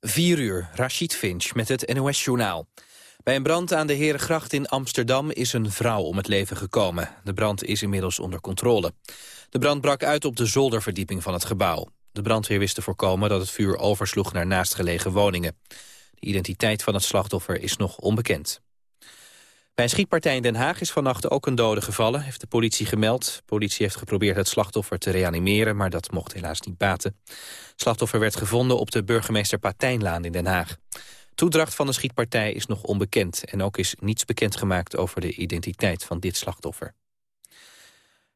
4 uur, Rashid Finch met het NOS-journaal. Bij een brand aan de Herengracht in Amsterdam is een vrouw om het leven gekomen. De brand is inmiddels onder controle. De brand brak uit op de zolderverdieping van het gebouw. De brandweer wist te voorkomen dat het vuur oversloeg naar naastgelegen woningen. De identiteit van het slachtoffer is nog onbekend. Bij een schietpartij in Den Haag is vannacht ook een dode gevallen, heeft de politie gemeld. De politie heeft geprobeerd het slachtoffer te reanimeren, maar dat mocht helaas niet baten. Het slachtoffer werd gevonden op de burgemeester Patijnlaan in Den Haag. Toedracht van de schietpartij is nog onbekend en ook is niets bekendgemaakt over de identiteit van dit slachtoffer.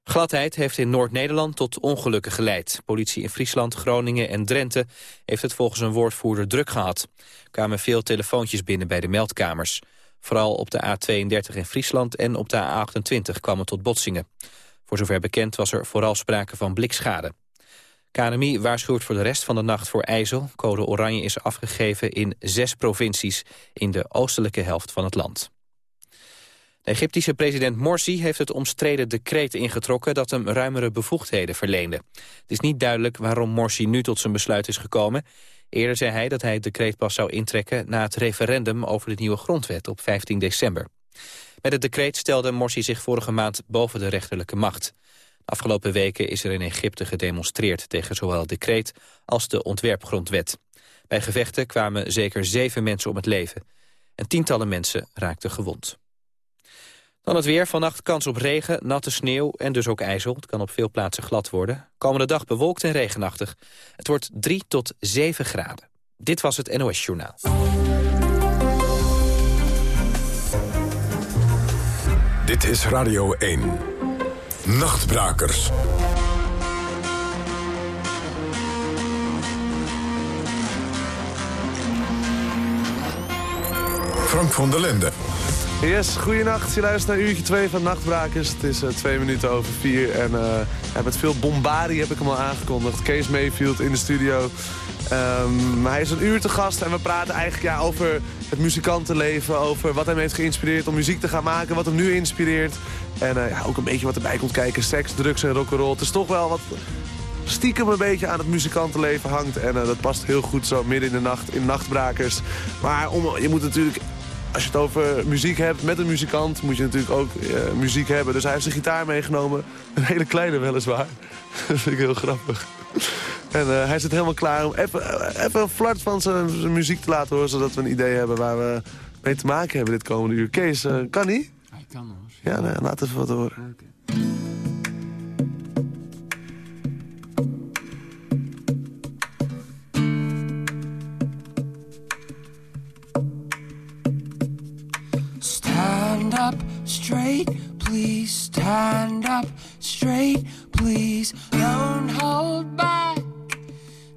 Gladheid heeft in Noord-Nederland tot ongelukken geleid. Politie in Friesland, Groningen en Drenthe heeft het volgens een woordvoerder druk gehad. Er kwamen veel telefoontjes binnen bij de meldkamers. Vooral op de A32 in Friesland en op de A28 kwamen tot botsingen. Voor zover bekend was er vooral sprake van blikschade. KNMI waarschuwt voor de rest van de nacht voor ijzel. Code oranje is afgegeven in zes provincies in de oostelijke helft van het land. De Egyptische president Morsi heeft het omstreden decreet ingetrokken dat hem ruimere bevoegdheden verleende. Het is niet duidelijk waarom Morsi nu tot zijn besluit is gekomen. Eerder zei hij dat hij het decreet pas zou intrekken na het referendum over de nieuwe grondwet op 15 december. Met het decreet stelde Morsi zich vorige maand boven de rechterlijke macht. De afgelopen weken is er in Egypte gedemonstreerd tegen zowel het decreet als de ontwerpgrondwet. Bij gevechten kwamen zeker zeven mensen om het leven. En tientallen mensen raakten gewond. Dan het weer. Vannacht kans op regen, natte sneeuw en dus ook ijzel. Het kan op veel plaatsen glad worden. Komende dag bewolkt en regenachtig. Het wordt 3 tot 7 graden. Dit was het NOS Journaal. Dit is Radio 1. Nachtbrakers. Frank van der Linden. Yes, goeienacht. Je luistert naar uurtje 2 van Nachtbrakers. Het is uh, twee minuten over vier. En uh, met veel bombardie heb ik hem al aangekondigd. Kees Mayfield in de studio. Um, hij is een uur te gast en we praten eigenlijk ja, over het muzikantenleven. Over wat hem heeft geïnspireerd om muziek te gaan maken. Wat hem nu inspireert. En uh, ja, ook een beetje wat erbij komt kijken. Seks, drugs en rock'n'roll. Het is toch wel wat stiekem een beetje aan het muzikantenleven hangt. En dat past heel goed zo midden in de nacht in Nachtbrakers. Maar om, je moet natuurlijk als je het over muziek hebt met een muzikant... moet je natuurlijk ook uh, muziek hebben. Dus hij heeft zijn gitaar meegenomen. Een hele kleine weliswaar. dat vind ik heel grappig. En uh, hij zit helemaal klaar om even, uh, even een flart van zijn, zijn, muziek te laten horen... zodat we een idee hebben waar we mee te maken hebben dit komende uur. Kees, kan hij? Hij kan hoor. Ja, nou, laat even wat horen. Okay. Straight, please. Stand up straight, please. Don't hold back,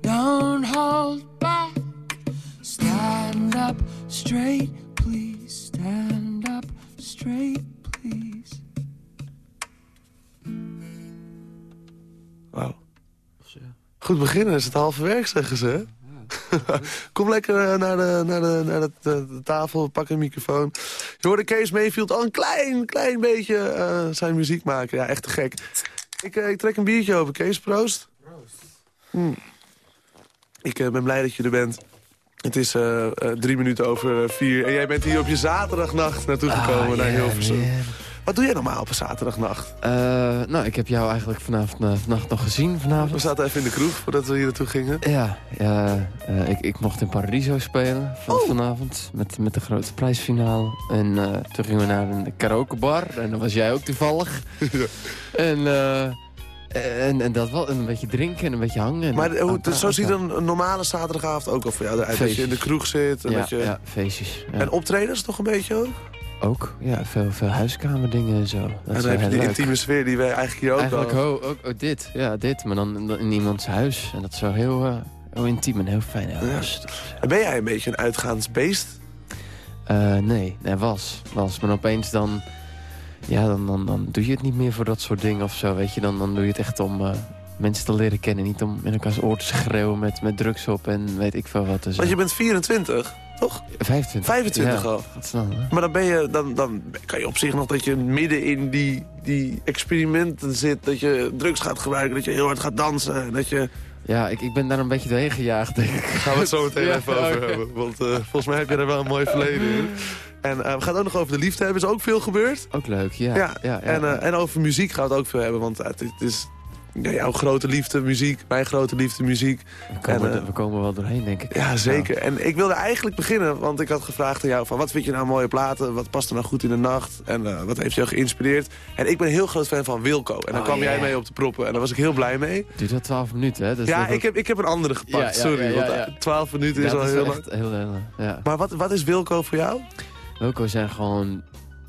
don't hold back. Stand up straight, please. Stand up straight, please. Wauw. Goed beginnen, is het halverwege, zeggen ze. Kom lekker naar de, naar, de, naar de, de, tafel, pak een microfoon. Je hoorde Kees Mayfield al een klein, klein beetje uh, zijn muziek maken. Ja, echt te gek. Ik, uh, ik trek een biertje over, Kees. Proost. Proost. Mm. Ik uh, ben blij dat je er bent. Het is drie minuten over vier. En jij bent hier op je zaterdagnacht naartoe gekomen ah, naar Hilversum. Wat doe jij normaal op een zaterdagnacht? Uh, nou, ik heb jou eigenlijk vanavond, uh, vannacht nog gezien. Vanavond. We zaten even in de kroeg voordat we hier naartoe gingen. Ja, ja uh, ik, ik mocht in Paradiso spelen van, oh. vanavond. Met, met de grote prijsfinale. En toen gingen we naar een karaokebar. En dan was jij ook toevallig. ja. En... En, en, dat wel, een beetje drinken en een beetje hangen. Maar hoe, dus zo ziet een, een, normale zaterdagavond ook al voor jou eruit? Dat je in de kroeg zit. En ja, dat je... ja feestjes. Ja. En optredens toch een beetje ook? Ook, ja, veel, veel huiskamerdingen en zo. Dat en dan heb je die intieme sfeer die wij eigenlijk hier ook Eigenlijk ook, ook, ook, dit, ja, dit, maar dan in iemands huis. En dat is zo heel, uh, heel intiem en heel fijn. Heel ja. En ben jij een beetje een uitgaansbeest? Uh, nee, nee, was, was. Maar opeens dan, ja, dan, dan, dan doe je het niet meer voor dat soort dingen of zo, weet je. Dan, dan doe je het echt om... Uh, mensen te leren kennen. Niet om in elkaars oor te schreeuwen met, met drugs op en weet ik veel wat. Dus, Want je bent 24? Toch? 25. 25 al. maar dan, ben je, dan, dan kan je op zich nog dat je midden in die, die experimenten zit. Dat je drugs gaat gebruiken, dat je heel hard gaat dansen. Dat je Ja, ik, ik ben daar een beetje doorheen gejaagd, denk ik. Gaan we het zo meteen Ja, even over hebben. Want eh, volgens mij heb je er wel een mooi verleden in. En eh, we gaan het ook nog over de liefde hebben. Is ook veel gebeurd. Ook leuk, ja. Ja, ja, ja, en, eh, en over muziek gaan we het ook veel hebben. Want het, het is ja, jouw grote liefde, muziek. Mijn grote liefde, muziek. we, komen, en, eh, we komen wel doorheen, denk ik. Ja, zeker. En ik wilde eigenlijk beginnen, want ik had gevraagd aan jou... van wat vind je nou mooie platen, wat past er nou goed in de nacht... en eh, wat heeft jou geïnspireerd. En ik ben een heel groot fan van Wilco. En daar Oh, kwam jij mee op de proppen en daar was ik heel blij mee. Duurt wel 12 minuten, hè? Dus ja, dat- ik heb, ik heb een andere gepakt, Ja, ja, sorry. want ja. eh, 12 minuten is al dat heel lang. heel, heel, ja. Maar wat, wat is Wilco voor jou? Wilco zijn gewoon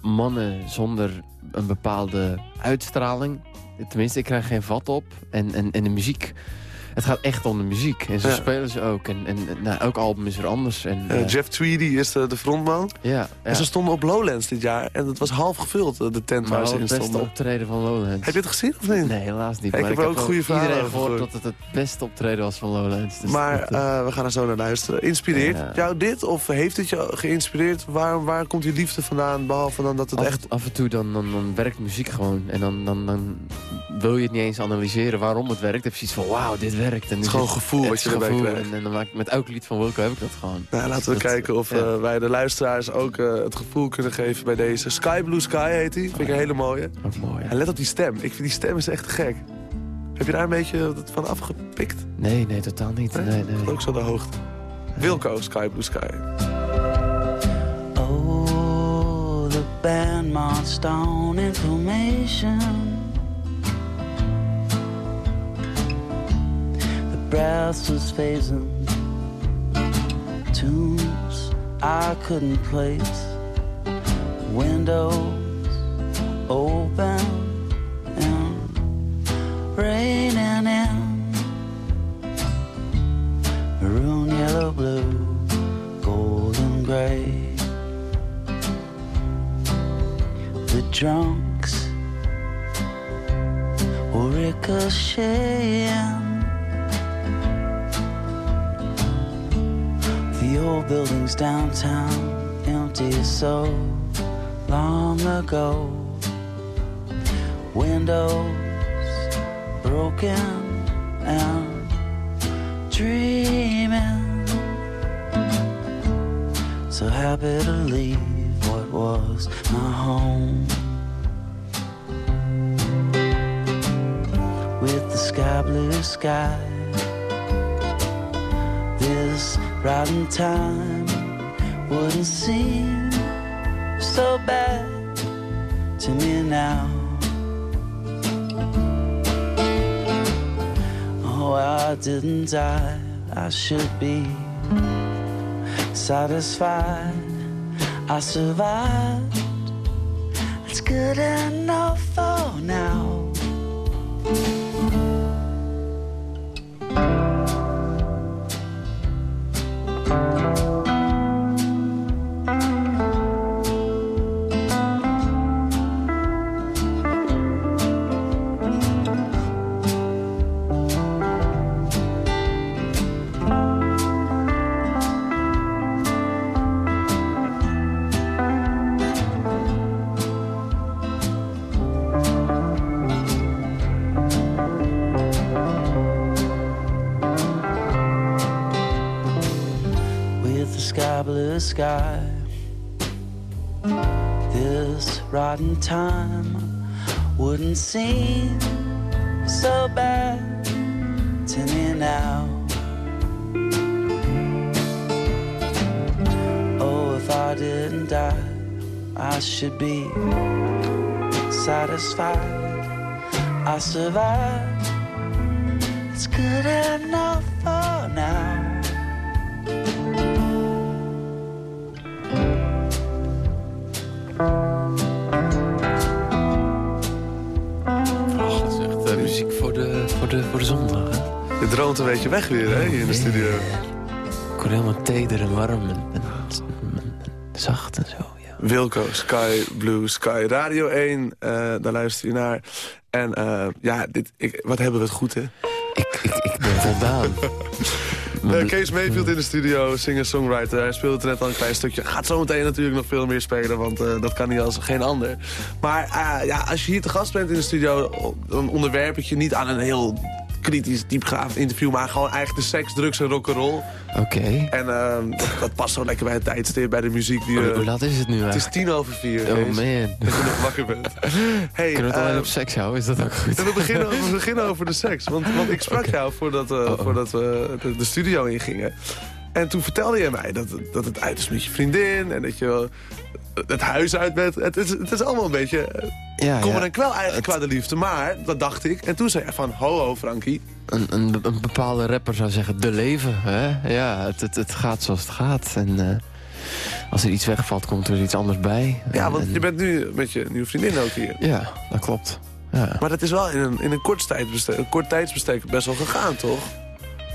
mannen zonder een bepaalde uitstraling. Tenminste, ik krijg geen vat op. En, en, en de muziek. Het gaat echt om de muziek. En Ja. spelen ze ook. En, en nou, elk album is weer anders. En, Eh, eh, Jeff Tweedy is de, de frontman. ja, ja. En ze stonden op Lowlands dit jaar. En het was half gevuld, eh, de tent maar waar ze het in beste stonden. optreden van Lowlands. Heb je het gezien of niet? Nee, helaas niet. Ik maar heb er ook goede verhalen iedereen gehoord dat het het beste optreden was van Lowlands. Dus Maar dat, we gaan er zo naar luisteren. Inspireert jou dit? Of heeft het je geïnspireerd? Waar, waar komt die liefde vandaan? Behalve dan dat het af, echt... af en toe dan, dan, dan werkt muziek gewoon. En dan, dan, dan wil je het niet eens analyseren waarom het werkt. Dan heb je zoiets van, wauw, dit werkt. En Het is gewoon gevoel het wat je erbij krijgt. En, en dan maak ik, met elk lied van Wilco heb ik dat gewoon. Nou, laten we Dat- kijken of ja. eh, wij de luisteraars ook eh, het gevoel kunnen geven bij deze. Sky Blue Sky heet die. Vind ik een hele mooie. Ook mooi. En let op die stem. Ik vind die stem is echt gek. Heb je daar een beetje van afgepikt? Nee, nee, totaal niet. Nee, nee. Ook zo de hoogte. Wilco, Sky Blue Sky. Oh, the band marched on in brass was phasing tunes I couldn't place. Windows open and raining in. Maroon, yellow, blue golden gray. The drunks were ricocheting. The old buildings downtown empty so long ago. Windows broken and dreaming so happy to leave what was my home with the sky blue sky this rotten time wouldn't seem so bad to me now oh I didn't die I should be satisfied I survived. It's good enough for now. Time wouldn't seem so bad to me now. Oh, if I didn't die, I should be satisfied. I survived. It's good enough muziek voor de, voor, de, voor de zondag, hè? Je droomt een beetje weg weer, hè, hier in de studio. Ik word helemaal teder en warm en, en- en zacht en zo, ja. Wilco, Sky Blue Sky. Radio 1, eh, daar luister je naar. En eh, ja, dit, ik, wat hebben we het goed, hè? Ik, ik, ik ben voldaan. Eh, Kees Mayfield in de studio, singer-songwriter. Hij speelde het net al een klein stukje. Gaat zometeen natuurlijk nog veel meer spelen, want eh, dat kan hij als geen ander. Maar eh, ja, als je hier te gast bent in de studio... dan onderwerp ik je niet aan een heel kritisch, diepgaand interview. Maar gewoon eigenlijk de seks, drugs en rock'n'roll. Oké. En ehm, dat, dat past zo lekker bij het tijdstip, bij de muziek. Die, Hoe eh, hoe laat is het nu het is tien over vier. Oh man. Dat je nog wakker bent. Hey, Kunnen we het alleen eh, op seks houden? Is dat ook goed? en we beginnen, over, we beginnen over de seks. Want, want ik sprak jou voordat, eh, oh. voordat we de, de studio ingingen. En toen vertelde je mij dat, dat het uit is met je vriendin. En dat je het huis uit bent. Het is, het is allemaal een beetje eh, Ja, kommer ja. en kwel eigenlijk qua de liefde. Maar, dat dacht ik. En toen zei hij van, ho ho Frankie. Een, een, een bepaalde rapper zou zeggen, de leven. Hè? Ja, het, het, het gaat zoals het gaat. En eh, als er iets wegvalt, komt er iets anders bij. Ja, want en- je bent nu met je nieuwe vriendin ook hier. Ja, dat klopt. Ja, Maar dat is wel in een, in een, kort, tijdsbestek, een kort tijdsbestek best wel gegaan, toch?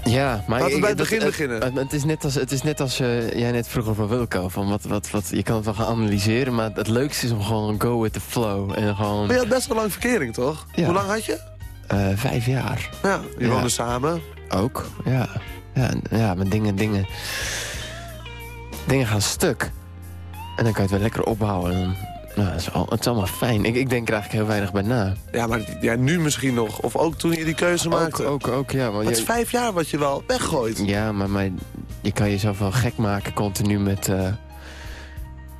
Ja maar... Laten we bij het begin beginnen. Het, het is net als, het is net als eh, jij net vroeg over Wilco. Van wat, wat, wat, je kan het wel gaan analyseren, maar het leukste is om gewoon go with the flow. En gewoon Maar je had best wel lang verkering, toch? Ja. Hoe lang had je? eh, vijf jaar. Ja, je Ja. woonde samen. Ook, ja. Ja, ja maar dingen, dingen... Dingen gaan stuk. En dan kan je het weer lekker opbouwen. En dan, nou, het, is al, het is allemaal fijn. Ik, ik denk er eigenlijk heel weinig bij na. Ja, maar ja, nu misschien nog. Of ook toen je die keuze Ook, maakte. ook, ook, ja. Want het is vijf jaar wat je wel weggooit. Ja, maar, maar je kan jezelf wel gek maken continu met, eh,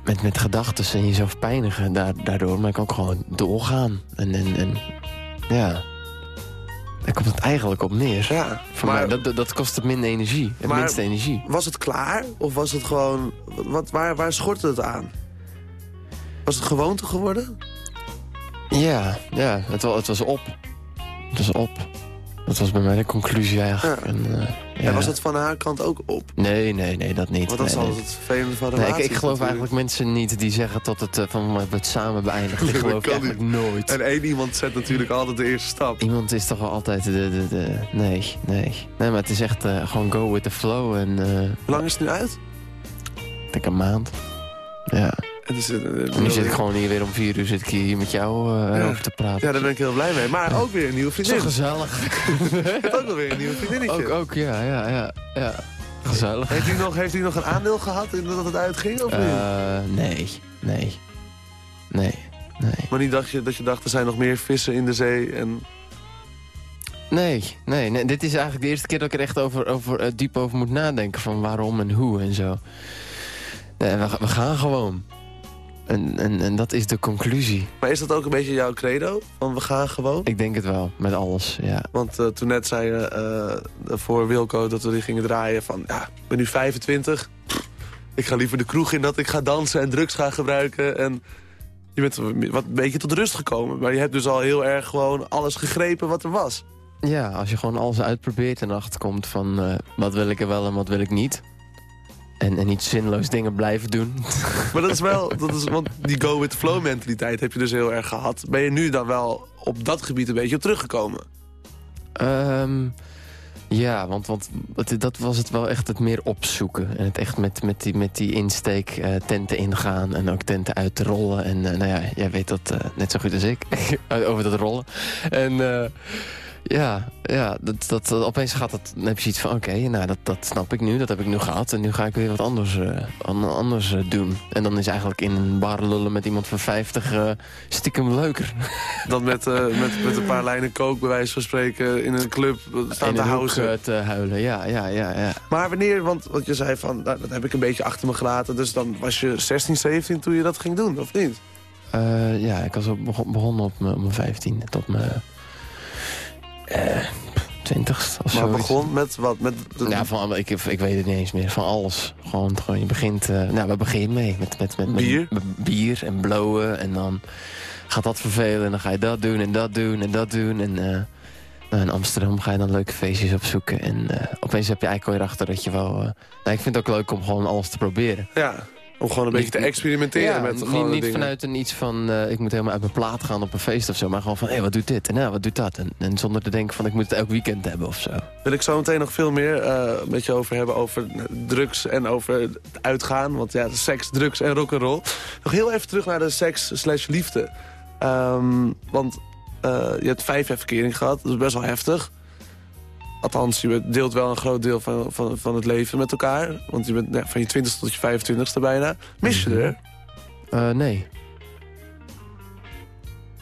met, met gedachten en jezelf pijnigen daar, daardoor. Maar je kan ook gewoon doorgaan. En, en, en ja, daar komt het eigenlijk op neer. Ja, Voor maar mij, dat, dat, dat kost het minder energie. Het Maar- minste energie. was het klaar? Of was het gewoon... Wat, waar, waar schortte het aan? Was het gewoonte geworden? Ja, ja het, het was op. Het was op. Dat was bij mij de conclusie eigenlijk. Ja. En, eh, ja. En was het van haar kant ook op? Nee, nee, nee, dat niet. Want dat is nee, altijd nee. het vervelende van Nee, relaties ik, ik geloof natuurlijk. eigenlijk mensen niet die zeggen dat het eh, van we het samen beëindigd. Nee, Ik geloof kan eigenlijk nooit. En één iemand zet natuurlijk altijd de eerste stap. Iemand is toch wel altijd de, de, de... Nee, nee. Nee, maar het is echt eh, gewoon go with the flow. En eh, Hoe lang is het nu uit? ik denk een maand. Ja. Het is, eh, En nu zit ik gewoon hier weer om vier uur zit ik hier met jou eh, Ja. over te praten. Ja, daar ben ik heel blij mee. Maar ook weer een nieuwe Zo vriendin. gezellig. Je hebt ook wel weer een nieuwe vriendinnetje. ook, ook, ja, ja, ja. ja. Gezellig. Heeft hij nog, heeft hij nog een aandeel gehad in dat het uitging? Of niet? Eh, nee, nee. Nee, nee. Maar niet dacht je dat je dacht, er zijn nog meer vissen in de zee. En... Nee, nee, nee. Dit is eigenlijk de eerste keer dat ik er echt over, over, eh, diep over moet nadenken. Van waarom en hoe en zo. Nee, we, we gaan gewoon. En, en, en dat is de conclusie. Maar is dat ook een beetje jouw credo? Van we gaan gewoon? Ik denk het wel, met alles, ja. Want eh, toen net zei je eh, voor Wilco dat we die gingen draaien van... Ja, ik ben nu 25. Pff, ik ga liever de kroeg in dat ik ga dansen en drugs ga gebruiken. En je bent wat een beetje tot rust gekomen. Maar je hebt dus al heel erg gewoon alles gegrepen wat er was. Ja, als je gewoon alles uitprobeert en achterkomt van... eh, wat wil ik er wel en wat wil ik niet. En, en niet zinloos dingen blijven doen. Maar dat is wel, dat is, want die go with the flow mentaliteit heb je dus heel erg gehad. Ben je nu dan wel op dat gebied een beetje op teruggekomen? Ehm, ja, want, want het- dat was het wel echt het meer opzoeken. En het echt met, met, die, met die insteek eh, tenten ingaan en ook tenten uit te rollen. En eh, nou ja, jij weet dat eh, net zo goed als ik, over dat rollen. En ja, ja dat, dat, dat- opeens gaat het, dan heb je iets van... oké, nou dat, dat snap ik nu, dat heb ik nu gehad. En nu ga ik weer wat anders, eh, an- anders eh, doen. En dan is eigenlijk in een bar lullen met iemand van 50 eh, stiekem leuker. Dan met, met, met een paar lijnen kook bij wijze van spreken in een club staan te houden. te huilen, ja, ja, ja, ja. Maar wanneer, want wat je zei van, nou, dat heb ik een beetje achter me gelaten. Dus dan was je 16, 17 toen je dat ging doen, of niet? Ja, ik was op, begonnen op mijn, op mijn 15 tot mijn eh, 20 of Maar zo. begon met wat? Met de- Ja, van, ik, ik weet het niet eens meer. Van alles. Gewoon, gewoon je begint... eh nou, we beginnen mee. Met, met, met, met Bier? met bier en blowen. En dan gaat dat vervelen. En dan ga je dat doen en dat doen en dat doen. En eh, nou, in Amsterdam ga je dan leuke feestjes opzoeken. En eh, opeens heb je eigenlijk alweer achter dat je wel... nou, ik vind het ook leuk om gewoon alles te proberen. ja, om gewoon een beetje te experimenteren Ja, met niet, gewoon niet dingen. vanuit een iets van, eh, ik moet helemaal uit mijn plaat gaan op een feest of zo. Maar gewoon van, hé, wat doet dit? En nou, wat doet dat? En, en zonder te denken van, ik moet het elk weekend hebben of zo. Wil ik zo meteen nog veel meer eh, met je over hebben over drugs en over het uitgaan. Want ja, seks, drugs en rock'n'roll. Nog heel even terug naar de seks slash liefde. Ehm, want eh, je hebt vijf jaar verkering gehad. Dat is best wel heftig. Althans, je deelt wel een groot deel van, van, van het leven met elkaar. Want je bent van je 20 tot je 25ste bijna. Mis je er? Eh, nee.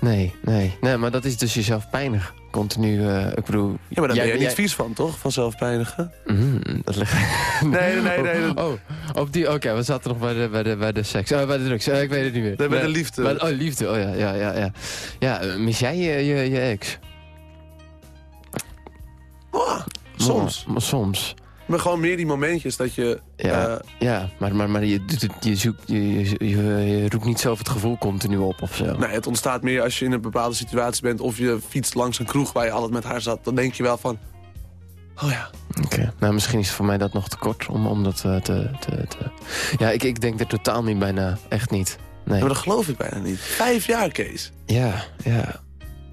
Nee, nee. Nee, maar dat is dus jezelf pijnig. Continu, eh, ik bedoel... Ja, maar daar ben jij- je niet jij- vies van, toch? Van zelfpijnigen? Mm, dat ligt... Nee, nee, nee. nee. Oh, op die... Oké, we zaten nog bij de, bij de, bij de seks. Oh, bij de drugs. Eh, ik weet het niet meer. Nee, bij de liefde. bij oh, liefde. Oh ja, ja, ja. Ja, ja eh, mis jij je, je, je ex? Soms. Maar soms. Maar gewoon meer die momentjes dat je... Ja, eh, ja maar, maar, maar je, je, zoekt, je, je, je, je roept niet zelf het gevoel continu op of zo. nee, het ontstaat meer als je in een bepaalde situatie bent... of je fietst langs een kroeg waar je altijd met haar zat. Dan denk je wel van... Oh ja. Oké, nou misschien is voor mij dat nog te kort om, om dat eh, te... te, te... Ja, ik, ik denk er totaal niet bijna. Echt niet. Nee. Maar dat geloof ik bijna niet. Vijf jaar, Kees. Ja, ja,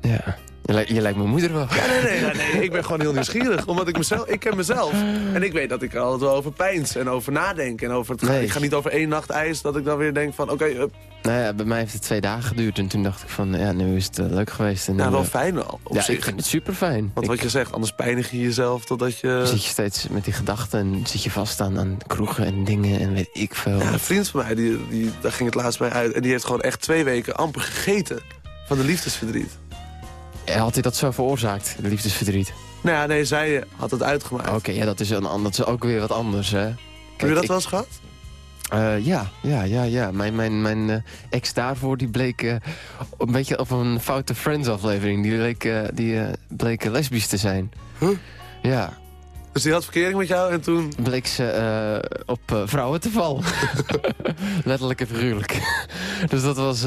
ja. Je, lijkt- je lijkt mijn moeder wel. Ja, nee, nee, nee, nee. Ik ben gewoon heel nieuwsgierig. Omdat ik mezelf... Ik ken mezelf. En ik weet dat ik er altijd wel over pijns en over nadenk. En over het Nee. Ik ga niet over één nacht ijs dat ik dan weer denk van... Oké, hup. Nou ja, bij mij heeft het twee dagen geduurd. En toen dacht ik van, ja, nu is het eh, leuk geweest. En nu, wel eh, fijn wel. Ja, zich. ik vind het super fijn. Want wat je zegt, anders pijnig je jezelf totdat je... zit je steeds met die gedachten en zit je vast aan, aan kroegen en dingen en weet ik veel. Ja, een vriend van mij, die, die, daar ging het laatst bij uit. En die heeft gewoon echt twee weken amper gegeten van de liefdesverdriet. Had hij dat zo veroorzaakt, de liefdesverdriet? Nou ja, nee, zij had het uitgemaakt. Oké, ja, dat is, een, dat is ook weer wat anders, hè. Heb je dat ik- wel eens gehad? Eh, ja, ja, ja, ja. Mijn, mijn, mijn eh, ex daarvoor die bleek eh, een beetje op een foute Friends-aflevering. Die, bleek, eh, die eh, bleek lesbisch te zijn. Huh? Ja, Dus die had verkering met jou en toen... bleek ze eh, op eh, vrouwen te vallen. Letterlijk en figuurlijk. dus dat was...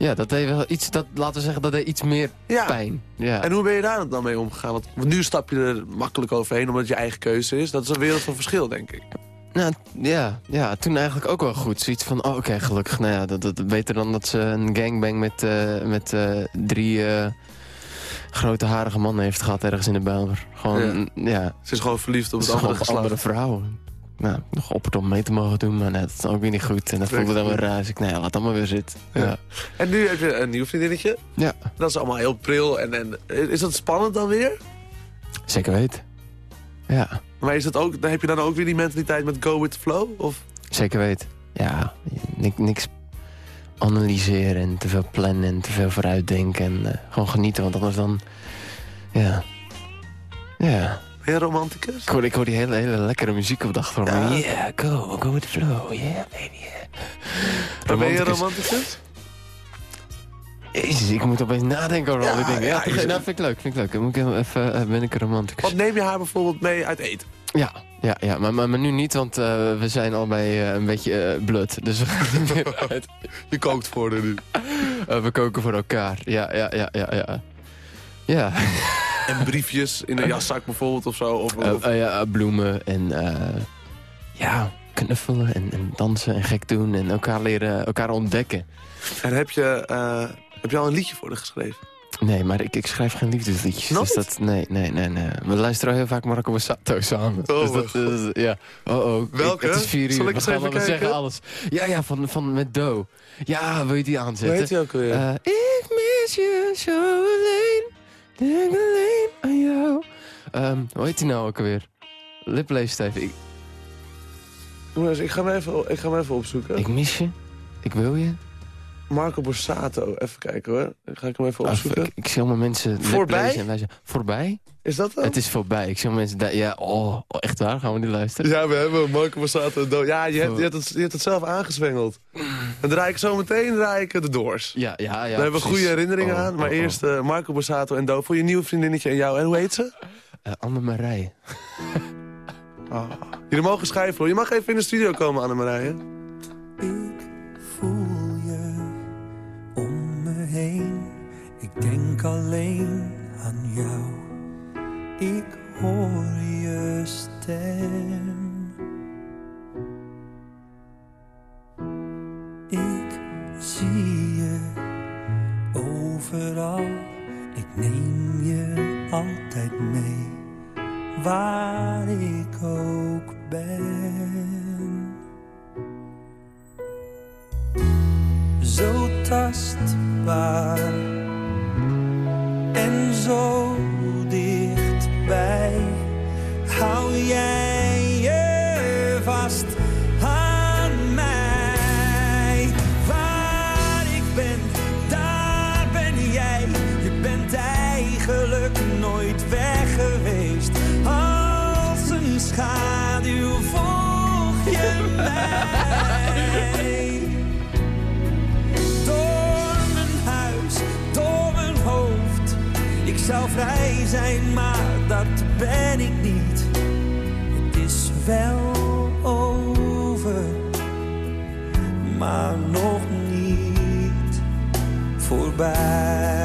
ja, dat deed wel iets... Dat, laten we zeggen, dat deed iets meer Ja. pijn. Ja. En hoe ben je daar dan mee omgegaan? Want want nu stap je er makkelijk overheen omdat het je eigen keuze is. Dat is een wereld van verschil, denk ik. Nou, ja, ja, toen eigenlijk ook wel goed. Zoiets van, oh, oké, gelukkig. Nou ja, dat, dat, beter dan dat ze een gangbang met, eh, met eh, drie eh, grote harige mannen heeft gehad ergens in de Bijlmer. Gewoon, ja, Ze is gewoon verliefd op het andere vrouwen. Nou, nog opperd om mee te mogen doen, maar nee, dat is ook weer niet goed. En dat voelde dan weer raar. Dus ik, nee, laat dat maar weer zitten. Ja. Ja. En nu heb je een nieuw vriendinnetje. Ja. Dat is allemaal heel pril. En, en is dat spannend dan weer? zeker weten. Ja, Maar is dat ook, dan heb je dan ook weer die mentaliteit met go with the flow? Of? zeker weten. Ja, niks, niks analyseren en te veel plannen en te veel vooruitdenken. En eh, gewoon genieten, want anders dan... Ja. Ja. Ben je een romanticus? Ik hoor, ik hoor die hele, hele lekkere muziek op de achtergrond. Ja. Yeah, go, go with the flow. Yeah, baby, yeah. Ben je Romanticus. Jezus, ik moet opeens nadenken over al die dingen. Ja, ja, nou, vind ik leuk, vind ik leuk. Dan moet ik even, eh, ben ik een romanticus. Wat neem je haar bijvoorbeeld mee uit eten? Ja, ja, ja maar, maar, maar nu niet, want eh, we zijn allebei eh, een beetje blut. Dus we gaan niet meer uit. Je kookt voor haar nu. We koken voor elkaar. Ja, ja, ja, ja, ja. Ja, En briefjes in een jaszak bijvoorbeeld of zo. Of, Eh, of- eh, ja bloemen en eh, ja, knuffelen en, en dansen en gek doen en elkaar leren, elkaar ontdekken. En heb je, eh, heb je al een liedje voor haar geschreven? Nee, maar ik, ik schrijf geen liefdesliedjes. Dus dat, nee, nee, nee, nee. We luisteren heel vaak Marco Bassato samen. Oh, dus dat, is- ja. Oh, oh. Ik- Welke? het is vier uur. Zal ik we gaan kijken? zeggen alles. Ja, ja, van, van met Do. Ja, wil je die aanzetten? heet die ook alweer? Eh, ik mis je zo alleen. Denk alleen aan jou. Ehm, hoe heet die nou ook alweer? Lip leest even. Ik, Jongens, ik ga hem even, ik ga hem even opzoeken. ik mis je. Ik wil je. Marco Borsato. Even kijken hoor. Dan ga ik hem even Ah, opzoeken. ik, ik zie allemaal mensen Voorbij? en Voorbij? Is dat dan? Het is voorbij. Ik zie allemaal mensen... Ja, oh, oh, echt waar? Gaan we niet luisteren? Ja, we hebben Marco Borsato. dood. Ja, je hebt, je, hebt het, je hebt het zelf aangezwengeld. Dan draai ik zo meteen draai ik de Doors. Ja, ja, ja. Daar hebben we goede herinneringen Oh, aan. Maar oh, oh. eerst eh, Marco Borsato en Do voor je nieuwe vriendinnetje en jou. En hoe heet ze? Eh, Anne-Marije. Jullie mogen schrijven hoor. Je mag even in de studio komen, Annemarije. Ik voel je om me heen. Ik denk alleen aan jou. Ik hoor je stem. Overal. Ik neem je altijd mee. Waar ik ook ben. zo tastbaar en zo dichtbij. Hou jij zou vrij zijn, maar dat ben ik niet. Het is wel over, maar nog niet voorbij.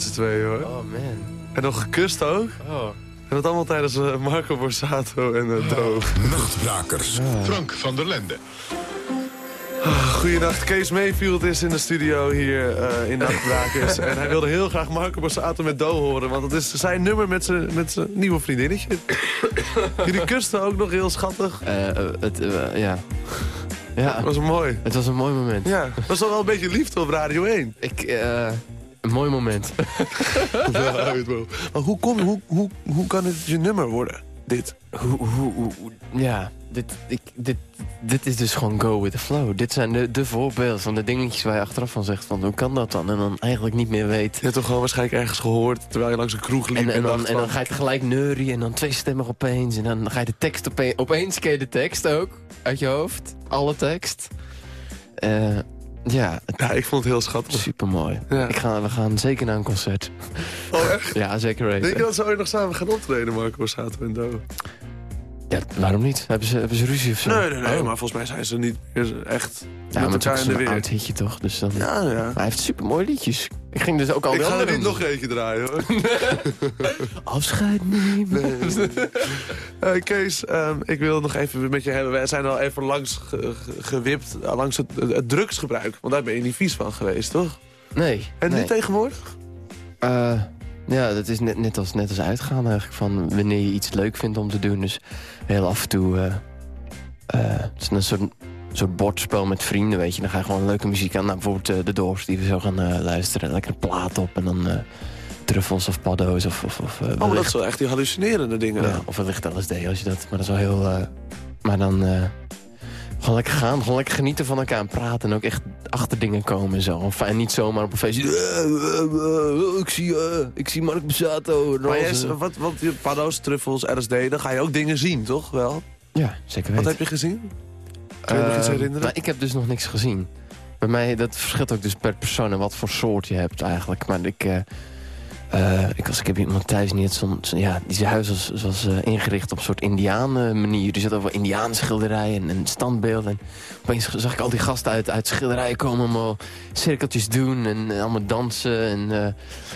Met z'n tweeën hoor. Oh man. En nog gekust ook. Oh. En dat allemaal tijdens eh, Marco Borsato en uh, Do. Nachtbrakers. Frank van der Lende. Goeiedag, Kees Mayfield is in de studio hier eh, in Nachtbrakers. en hij wilde heel graag Marco Borsato met Do horen. Want dat is zijn nummer met zijn met zijn nieuwe vriendinnetje. jullie kusten ook nog heel schattig. Eh, eh, het, eh, ja. Ja, Dat was mooi. het was een mooi moment. Ja, dat was toch wel een beetje liefde op Radio 1. Ik, eh, een mooi moment. Uit wel. Maar hoe, kon, hoe, hoe, hoe kan het je nummer worden, dit? hoe, hoe, hoe, hoe- ja, dit, ik, dit, dit is dus gewoon go with the flow. Dit zijn de, de voorbeelden van de dingetjes waar je achteraf van zegt van hoe kan dat dan? En dan eigenlijk niet meer weet. Je hebt toch gewoon waarschijnlijk ergens gehoord... terwijl je langs een kroeg liep En, en, dan, en dan ga je tegelijk neurien en dan twee stemmen opeens. En dan ga je de tekst opeens... Opeens ken je de tekst ook uit je hoofd. Alle tekst. Eh, ja, ik vond het heel schattig. supermooi. Ja. Ik ga, we gaan zeker naar een concert. Oh, echt? Ja, zeker Denk je weten. dat ze ooit nog samen gaan optreden, Marco Borsato en Do? Ja, waarom niet? Hebben ze, hebben ze ruzie of zo? Nee, nee, nee, Oh. maar volgens mij zijn ze niet meer echt Ja, met het elkaar in de weer. oud hitje toch? Dus dan... Ja, ja. Maar hij heeft supermooie liedjes. Ik ging dus ook al Ik die ga er niet nog eentje draaien, hoor. Afscheid nemen. Eh, Kees, ehm, ik wil nog even met je hebben. Wij zijn al even langs ge- ge- gewipt, eh, langs het, het drugsgebruik. Want daar ben je niet vies van geweest, toch? Nee. En nee. nu tegenwoordig? Eh, ja, dat is net, net, als, net als uitgaan eigenlijk. Van wanneer je iets leuk vindt om te doen. Dus heel af en toe... eh, het is een soort, soort bordspel met vrienden, weet je. Dan ga je gewoon leuke muziek aan. Nou, bijvoorbeeld eh, de Doors die we zo gaan luisteren. Lekker een plaat op en dan... truffels of paddo's of... of, of Oh, dat zijn echt die hallucinerende dingen. ja, of wellicht LSD als je dat... Maar dat is wel heel... maar dan... gewoon lekker gaan, gewoon lekker genieten van elkaar en praten. En ook echt achter dingen komen en zo. En niet zomaar op een feestje... "Eh, eh, eh, ik, zie, ik zie Mark Bezato. Maar jij, roze." is- wat, wat, paddo's, truffels, LSD, dan ga je ook dingen zien, toch? Wel? Ja, zeker Wat weten. heb je gezien? Kan je nog iets herinneren? nou, ik heb dus nog niks gezien. Bij mij, dat verschilt ook dus per persoon en wat voor soort je hebt eigenlijk. Maar ik, eh, ik, was, ik heb iemand thuis niet soms, ja, die zijn huis was, was eh, ingericht op een soort indianen manier. Die zat over indianenschilderijen en, en standbeelden. En opeens zag ik al die gasten uit, uit schilderijen komen, allemaal cirkeltjes doen en eh, allemaal dansen. En, eh,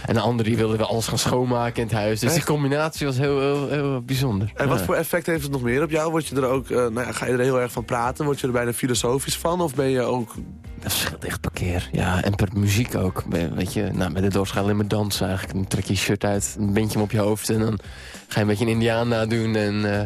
en de anderen die wilden wel alles gaan schoonmaken in het huis. Dus die combinatie was heel, heel, heel bijzonder. En wat voor effect heeft het nog meer op jou? Word je er ook, eh, nou ja, ga je er heel erg van praten? Word je er bijna filosofisch van? Of ben je ook... Dat verschilt echt per keer. Ja, en per muziek ook. Weet je, nou, met de doors ga je alleen maar dansen eigenlijk. Dan trek je je shirt uit, een bandje hem op je hoofd... en dan ga je een beetje een indiaan nadoen en, eh,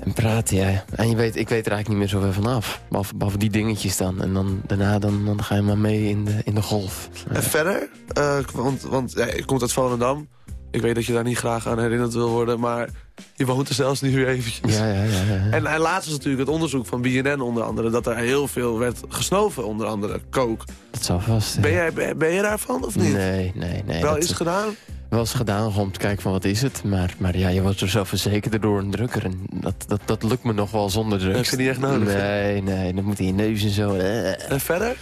en praten, ja. En je weet, ik weet er eigenlijk niet meer zoveel van af. Behalve, die dingetjes dan. En dan, daarna dan, dan ga je maar mee in de, in de golf. En verder? Eh, want want ja, je komt uit Volendam. Ik weet dat je daar niet graag aan herinnerd wil worden, maar je woont er zelfs nu weer eventjes. Ja, ja, ja. ja. En, en laatst was natuurlijk het onderzoek van BNN onder andere... dat er heel veel werd gesnoven, onder andere coke. dat zal vast. ja. Ben, jij, ben, ben je daarvan of niet? Nee, nee, nee. Wel eens gedaan? wel eens gedaan om te kijken van wat is het. Maar, maar ja, je wordt er zo verzekerd door een drukker. En dat, dat, dat lukt me nog wel zonder drugs. heb je niet echt nodig? Nee, nee, dat moet in je neus en zo. En verder?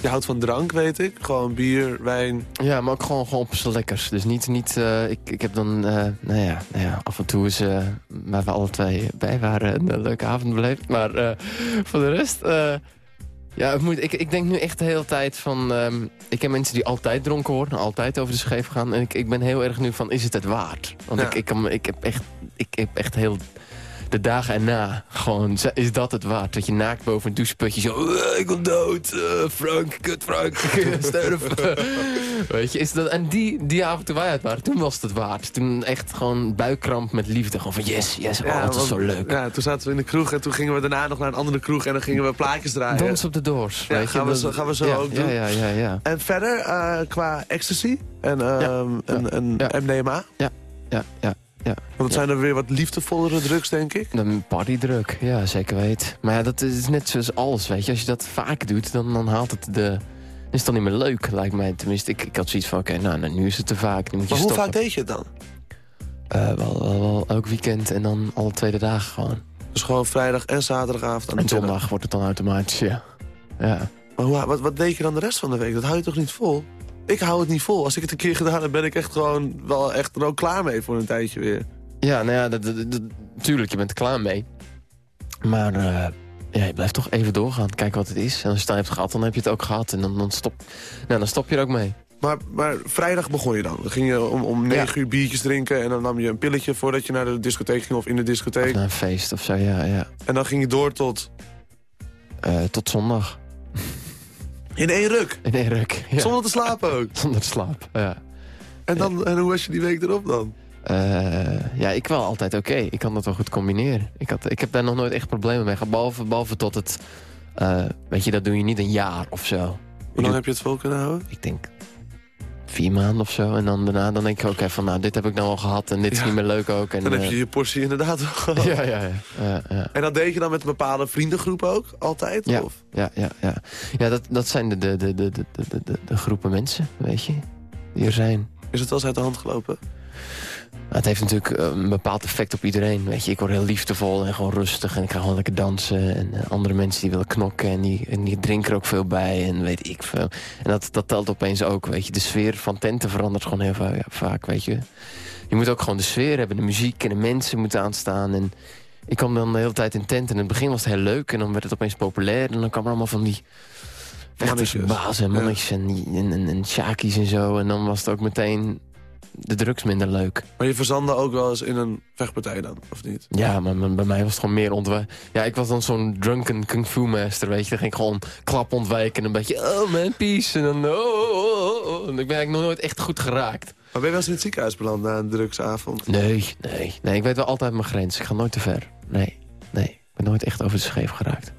Je houdt van drank, weet ik. Gewoon bier, wijn. Ja, maar ook gewoon, gewoon op z'n lekkers. Dus niet, niet eh, ik, ik heb dan, eh, nou, ja, nou ja, af en toe is, eh, waar we alle twee bij waren, een leuke avond beleefd. Maar voor de rest, ja, moet, ik, ik denk nu echt de hele tijd van, ehm, ik heb mensen die altijd dronken worden, altijd over de scheef gaan. En ik, ik ben heel erg nu van, is het het waard? Want Ja. ik, ik, kan, ik heb echt, ik heb echt heel de dagen erna gewoon, is dat het waard? Dat je naakt boven een doucheputje zo, "Eh, ik wil dood, eh, Frank, kut Frank, sterf. Weet je, is dat, en die, die avond toen wij uit waren, toen was het waard. Toen echt gewoon buikkramp met liefde. Gewoon van yes, yes, oh, dat is zo leuk. Ja, toen zaten we in de kroeg en toen gingen we daarna nog naar een andere kroeg... en dan gingen we plaatjes draaien. Dans op de doors. Ja, weet je, gaan we zo- gaan we zo ja, ook ja, doen. Ja, ja, ja. En verder, eh, qua ecstasy en, ehm en, en ja. MDMA... Ja, ja, ja. Want het zijn er weer wat liefdevollere drugs, denk ik. Een partydruk, ja, zeker weet. Maar ja, dat is net zoals alles, weet je. Als je dat vaak doet, dan, dan haalt het de... Dan is het dan niet meer leuk, lijkt mij. Tenminste, ik, ik had zoiets van, oké, nou, nou, nu is het te vaak. Nu moet je Maar hoe stoppen. vaak deed je het dan? Eh, wel, wel, wel elk weekend en dan alle tweede dagen gewoon. Dus gewoon vrijdag en zaterdagavond aan En zondag wordt het dan automatisch, ja. Ja. Maar hoe, wat, wat deed je dan de rest van de week? Dat hou je toch niet vol? Ik hou het niet vol. Als ik het een keer gedaan heb, ben ik echt gewoon wel echt er ook klaar mee voor een tijdje weer. Ja, nou ja, dat, dat, dat- tuurlijk, je bent er klaar mee. Maar eh, ja, je blijft toch even doorgaan, kijken wat het is. En als je het dan hebt gehad, dan heb je het ook gehad. En dan, dan, stop, nou, dan stop je er ook mee. Maar, maar vrijdag begon je dan. Dan ging je om, om negen uur biertjes drinken... en dan nam je een pilletje voordat je naar de discotheek ging of in de Of discotheek. naar een feest of zo, ja. ja. En dan ging je door tot Eh, tot zondag. In één ruk. In één ruk. Ja. Zonder te slapen ook. Zonder slaap, ja. En, dan, en hoe was je die week erop dan? Eh, ja, ik wel altijd oké. Ik kan dat wel goed combineren. Ik, had, ik heb daar nog nooit echt problemen mee gehad. Behalve, behalve tot het... eh, weet je, dat doe je niet een jaar of zo. Hoe lang heb je het vol kunnen houden? ik denk vier maanden of zo. En dan daarna dan denk ik ook even van, nou, dit heb ik nou al gehad en dit is Ja. niet meer leuk ook. En, Dan heb eh, je je portie inderdaad gehad. Ja, ja, ja. ja, ja. En dat deed je dan met een bepaalde vriendengroep ook? Altijd? Ja. Of? Ja, ja, ja. ja dat, dat zijn de, de, de, de, de, de, de, de groepen mensen, weet je, die er zijn. Is het wel eens uit de hand gelopen? Het heeft natuurlijk eh, een bepaald effect op iedereen. Weet je, ik word heel liefdevol en gewoon rustig en ik ga gewoon lekker dansen. En eh, andere mensen die willen knokken en die, en die drinken er ook veel bij en weet ik veel. En dat, dat telt opeens ook, weet je. De sfeer van tenten verandert gewoon heel va- vaak, weet je. Je moet ook gewoon de sfeer hebben, de muziek en de mensen moeten aanstaan. En ik kwam dan de hele tijd in tenten. In het begin was het heel leuk en dan werd het opeens populair. En dan kwam er allemaal van die vechtersbazen en mannetjes en, en, en, en shakies en zo. En dan was het ook meteen de drugs minder leuk. Maar je verzandde ook wel eens in een vechtpartij dan, of niet? Ja, maar bij mij was het gewoon meer ontwijken. Ja, ik was dan zo'n drunken kung fu master, weet je. Dan ging ik gewoon klap ontwijken en een beetje... Oh man, peace. En dan... Oh, oh, oh, oh. En ik ben eigenlijk nog nooit echt goed geraakt. Maar ben je wel eens in het ziekenhuis beland na een drugsavond? Nee, nee. Nee, ik weet wel altijd mijn grens. Ik ga nooit te ver. Nee, nee. Ik ben nooit echt over de scheef geraakt.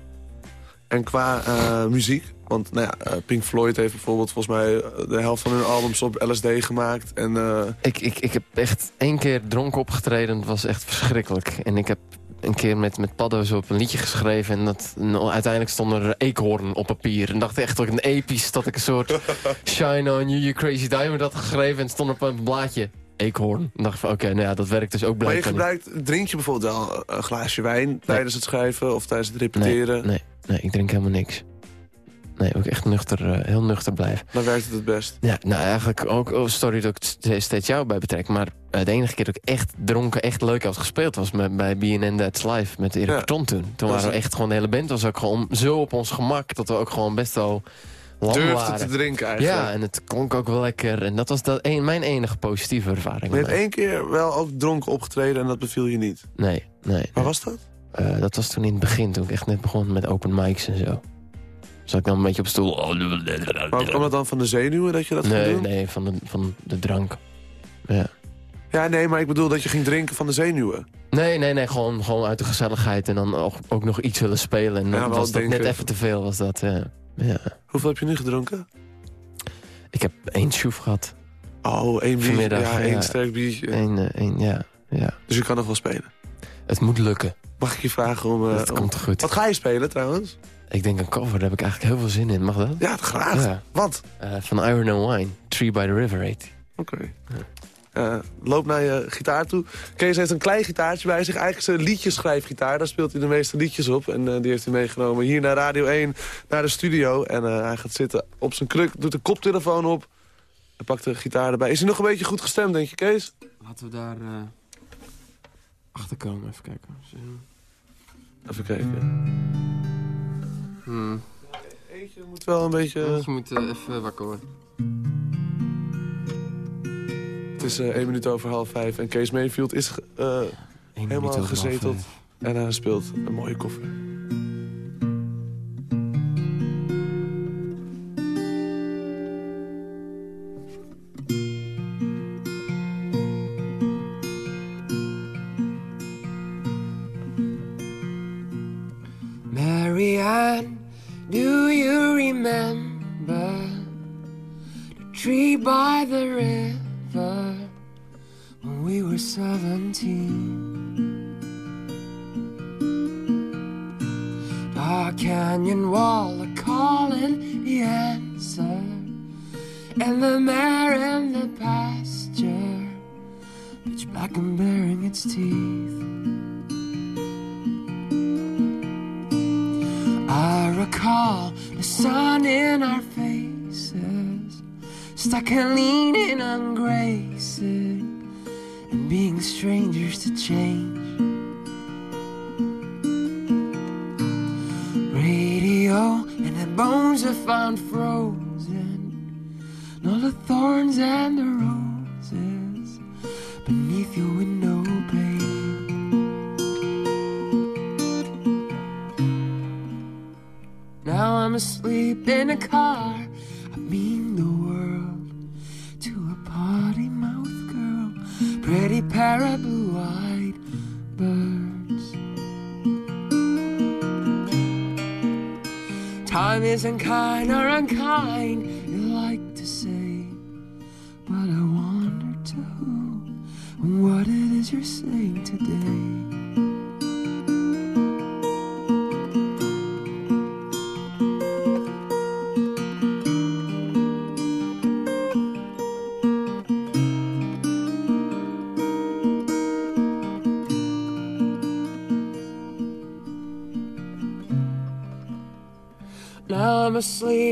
En qua eh, muziek, want nou ja, eh, Pink Floyd heeft bijvoorbeeld volgens mij eh, de helft van hun albums op LSD gemaakt. En Ik, ik, ik heb echt één keer dronken opgetreden. Het was echt verschrikkelijk. En ik heb een keer met, met paddo's op een liedje geschreven. En, dat, en uiteindelijk stond er eekhoorn op papier. En dacht echt dat ik een episch, dat ik een soort Shine on you, you crazy diamond had geschreven. En stond op een blaadje eekhoorn. En dacht ik van oké, nou ja, dat werkt dus ook maar je blijkbaar gebruikt, drink je bijvoorbeeld wel een glaasje wijn tijdens het schrijven of tijdens het repeteren? Nee, nee, nee, ik drink helemaal niks. nee, ook echt nuchter, eh, heel nuchter blijven. Dan werkt het het best. Ja, nou eigenlijk ook, oh, sorry dat ik st- steeds jou bij betrek... maar eh, de enige keer dat ik echt dronken, echt leuk had gespeeld... was met, bij BNN That's Live met Erik Ja. Toen. Toen waren we echt gewoon, de hele band was ook gewoon zo op ons gemak... dat we ook gewoon best wel Durfde waren. te drinken eigenlijk. Ja, en het klonk ook wel lekker. En dat was dat een, mijn enige positieve ervaring. Je hebt één keer wel ook dronken opgetreden en dat beviel je niet. Nee, nee. Waar was dat? Eh, dat was toen in het begin, toen ik echt net begon met open mics en zo. Zat ik dan een beetje op stoel. Maar kwam dat dan van de zenuwen dat je dat ging Nee, doen? nee, van de, van de drank. Ja. Ja, nee, maar ik bedoel dat je ging drinken van de zenuwen. Nee, nee, nee, gewoon, gewoon uit de gezelligheid en dan ook, ook nog iets willen spelen. En Ja, was dat denken. net even te veel, was dat, ja. Ja. Hoeveel heb je nu gedronken? Ik heb één schoef gehad. Oh, één bier. Vanmiddag, ja, één ja. sterk biertje. Eén, eh, één, ja, ja. Dus je kan nog wel spelen. Het moet lukken. Mag ik je vragen om... eh, dat om- komt goed. Wat ga je spelen trouwens? Ik denk een cover, daar heb ik eigenlijk heel veel zin in. Mag dat? Ja, graag. Ja. Wat? Eh, van Iron and Wine. Tree by the River heet die. Oké. Eh, loop naar je gitaar toe. Kees heeft een klein gitaartje bij zich. Eigenlijk zijn liedjeschrijfgitaar. Daar speelt hij de meeste liedjes op. En eh, die heeft hij meegenomen hier naar Radio 1, naar de studio. En eh, hij gaat zitten op zijn kruk, doet de koptelefoon op. En pakt de gitaar erbij. Is hij nog een beetje goed gestemd, denk je, Kees? Laten we daar achter komen. Even kijken. Even kijken. Hmm. Eentje moet wel een beetje... Je moet even wakker worden. Het is eh 1 minuut over half vijf. En Kees Mayfield is eh, helemaal gezeteld. En hij speelt een mooie koffer. Marianne, do you remember the tree by the river when we were seventeen? Our canyon wall, a calling the answer, and the mare in the pasture, pitch black and baring its teeth. I recall the sun in our stuck and leaning ungraced, and being strangers to change. Radio and the bones are found frozen, and all the thorns and the roses beneath your window pane. Now I'm asleep in a car. para blue-eyed birds. Time isn't kind or unkind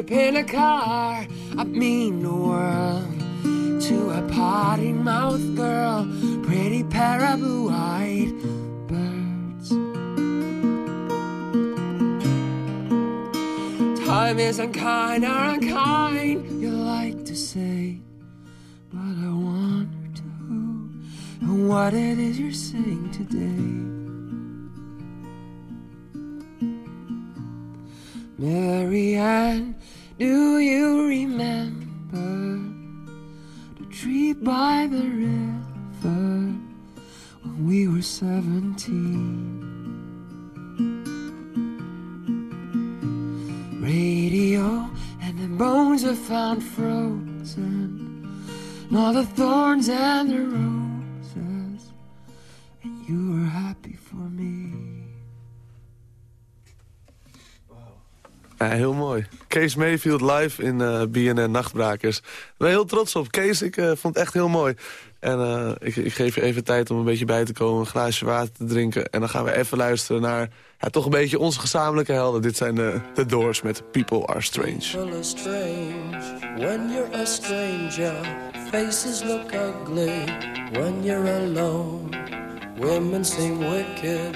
In a car. I mean the world to a potty mouth girl, pretty pair of blue-eyed birds. Time isn't kind or unkind, you like to say, but I wonder to who and what it is you're saying today. Marianne, do you remember the tree by the river when we were seventeen? Radio and the bones are found frozen, and all the thorns and the roses, and you were happy for me. Ja, heel mooi. Kees Mayfield live in eh, BNN Nachtbrakers. Ik ben heel trots op. Kees, ik eh, vond het echt heel mooi. En eh, ik, ik geef je even tijd om een beetje bij te komen, een glaasje water te drinken. En dan gaan we even luisteren naar ja, toch een beetje onze gezamenlijke helden. Dit zijn de, de Doors met People Are Strange. People are strange when you're a stranger. Faces look ugly when you're alone. Women seem wicked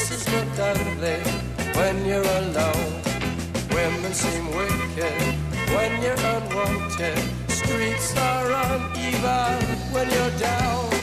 Faces look ugly when you're alone. Women seem wicked when you're unwanted. Streets are uneven when you're down.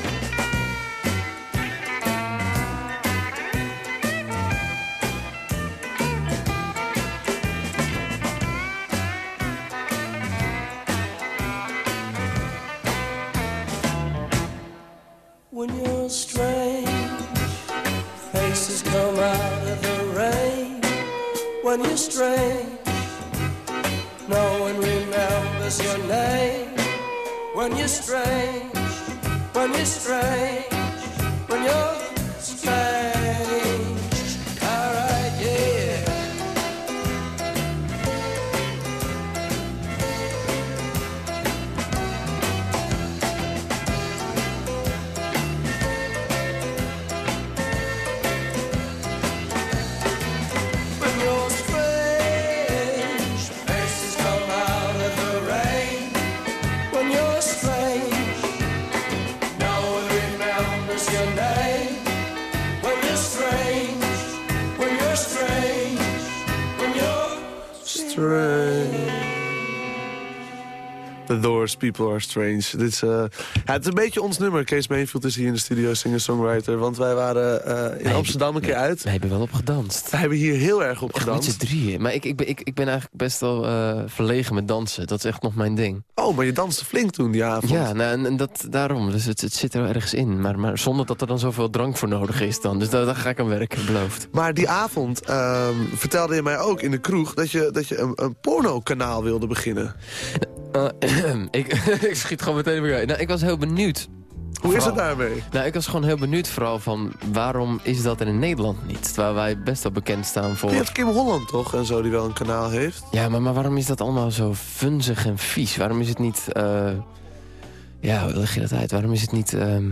People Are Strange. Dit is, eh, ja, het is een beetje ons nummer. Kees Mayfield is hier in de studio, singer-songwriter. Want wij waren eh, in Amsterdam een keer uit. We hebben wel op gedanst. We hebben hier heel erg op Echt met gedanst. z'n drieën. Maar ik, ik, ben, ik, ik ben eigenlijk best wel eh, verlegen met dansen. Dat is echt nog mijn ding. Oh, maar je danste flink toen die avond. Ja, nou, en, en dat, daarom. Dus het, het zit er ergens in. Maar, maar zonder dat er dan zoveel drank voor nodig is dan. Dus daar, daar ga ik aan werken, beloofd. Maar die avond ehm, vertelde je mij ook in de kroeg... dat je, dat je een, een pornokanaal wilde beginnen. Eh, ik, ik schiet gewoon meteen weer uit. Nou, ik was heel benieuwd. Hoe is het daarmee? Nou, ik was gewoon heel benieuwd vooral van... waarom is dat in Nederland niet? Terwijl wij best wel bekend staan voor... Je hebt Kim Holland toch en zo die wel een kanaal heeft? Ja, maar, maar waarom is dat allemaal zo funzig en vies? Waarom is het niet... eh, Ja, hoe leg je dat uit? Waarom is het niet ehm,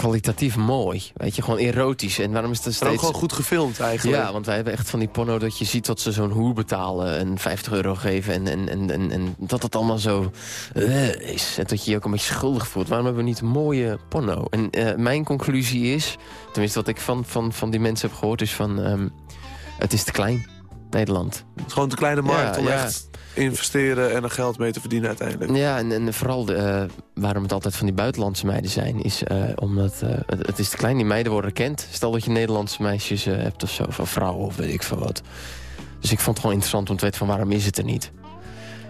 kwalitatief mooi? Weet je, gewoon erotisch. En waarom is En steeds... ook gewoon goed gefilmd eigenlijk. Ja, want wij hebben echt van die porno dat je ziet dat ze zo'n hoer betalen en 50 euro geven en, en, en, en, en dat het allemaal zo eh, is. En dat je je ook een beetje schuldig voelt. Waarom hebben we niet mooie porno? En eh, mijn conclusie is, tenminste wat ik van, van, van die mensen heb gehoord, is van ehm, het is te klein, Nederland. Het is gewoon te kleine markt Ja, om ja. echt investeren en er geld mee te verdienen uiteindelijk. Ja, en, en vooral de, eh, waarom het altijd van die buitenlandse meiden zijn... is eh, omdat eh, het, het is te klein, die meiden worden erkend. Stel dat je Nederlandse meisjes hebt of zo, van vrouwen of weet ik veel wat. Dus ik vond het gewoon interessant om te weten van waarom is het er niet.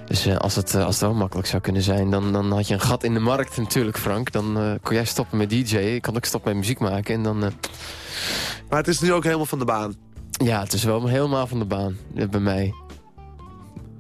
Dus als, het, als het wel makkelijk zou kunnen zijn, dan, dan had je een gat in de markt natuurlijk, Frank. Dan kon jij stoppen met DJ, ik kan ook stoppen met muziek maken. En dan, Maar het is nu ook helemaal van de baan. ja, het is wel helemaal van de baan bij mij.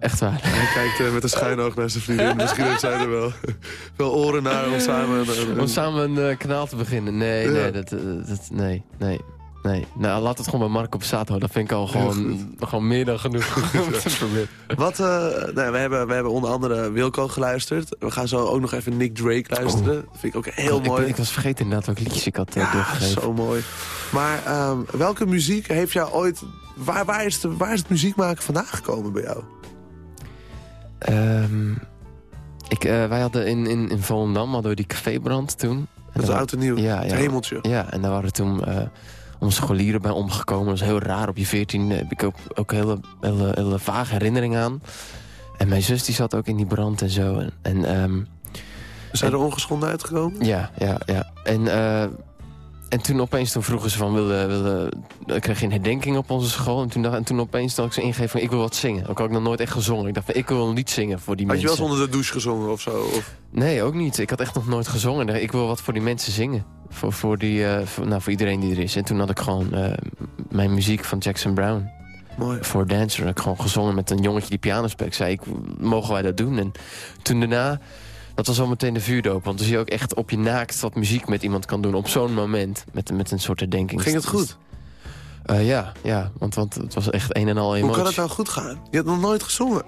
Echt waar. Hij kijkt eh, met een schuin oog naar zijn vriendin. Misschien heeft zij er wel, wel oren naar om samen... een- Om samen een eh, kanaal te beginnen. Nee, Ja. nee, dat, eh, dat, nee, nee, nee. Nou, laat het gewoon bij Marco Passato. Dat vind ik al gewoon, gewoon meer dan genoeg om te proberen. Wat, nou, we, hebben, we hebben onder andere Wilco geluisterd. We gaan zo ook nog even Nick Drake luisteren. Dat vind ik ook heel Oh. ik, mooi. ben- ik was vergeten inderdaad welke liedjes ik had ja, doorgegeven. zo mooi. Maar ehm, welke muziek heeft jou ooit... Waar, waar, is de, waar is het muziek maken vandaan gekomen bij jou? Ehm, ik, eh, wij hadden in, in, in Volendam hadden we die cafébrand toen. En Dat is oud en nieuw. Ja, Het ja. hemeltje. Ja, en daar waren toen eh, onze scholieren bij omgekomen. Dat was heel raar. Op je veertien heb ik ook, ook hele, hele, hele vage herinneringen aan. En mijn zus die zat ook in die brand en zo. En, en ehm, Zijn er ongeschonden uitgekomen? Ja, ja, ja. En eh, en toen opeens toen vroegen ze van, wilde, wilde, ik kreeg een herdenking op onze school. En toen, dacht, en toen opeens had ik ze ingegeven van, ik wil wat zingen. Ook had ik nog nooit echt gezongen. Ik dacht van, ik wil een lied zingen voor die Had je mensen. wel eens onder de douche gezongen of zo? Of... Nee, ook niet. Ik had echt nog nooit gezongen. Ik wil wat voor die mensen zingen. Voor, voor, die, eh, voor, nou, voor iedereen die er is. En toen had ik gewoon eh, mijn muziek van Jackson Brown. Mooi. Voor Dancer. Had ik gewoon gezongen met een jongetje die piano speelt. Ik zei, ik, mogen wij dat doen? En toen daarna, dat was al meteen de vuurdoop. Want dan zie je ook echt op je naakt wat muziek met iemand kan doen. Op zo'n moment. Met, met een soort herdenking. Ging het goed? Eh, ja, ja want, want het was echt een en al Hoe emotie. kan het nou goed gaan? Je hebt nog nooit gezongen.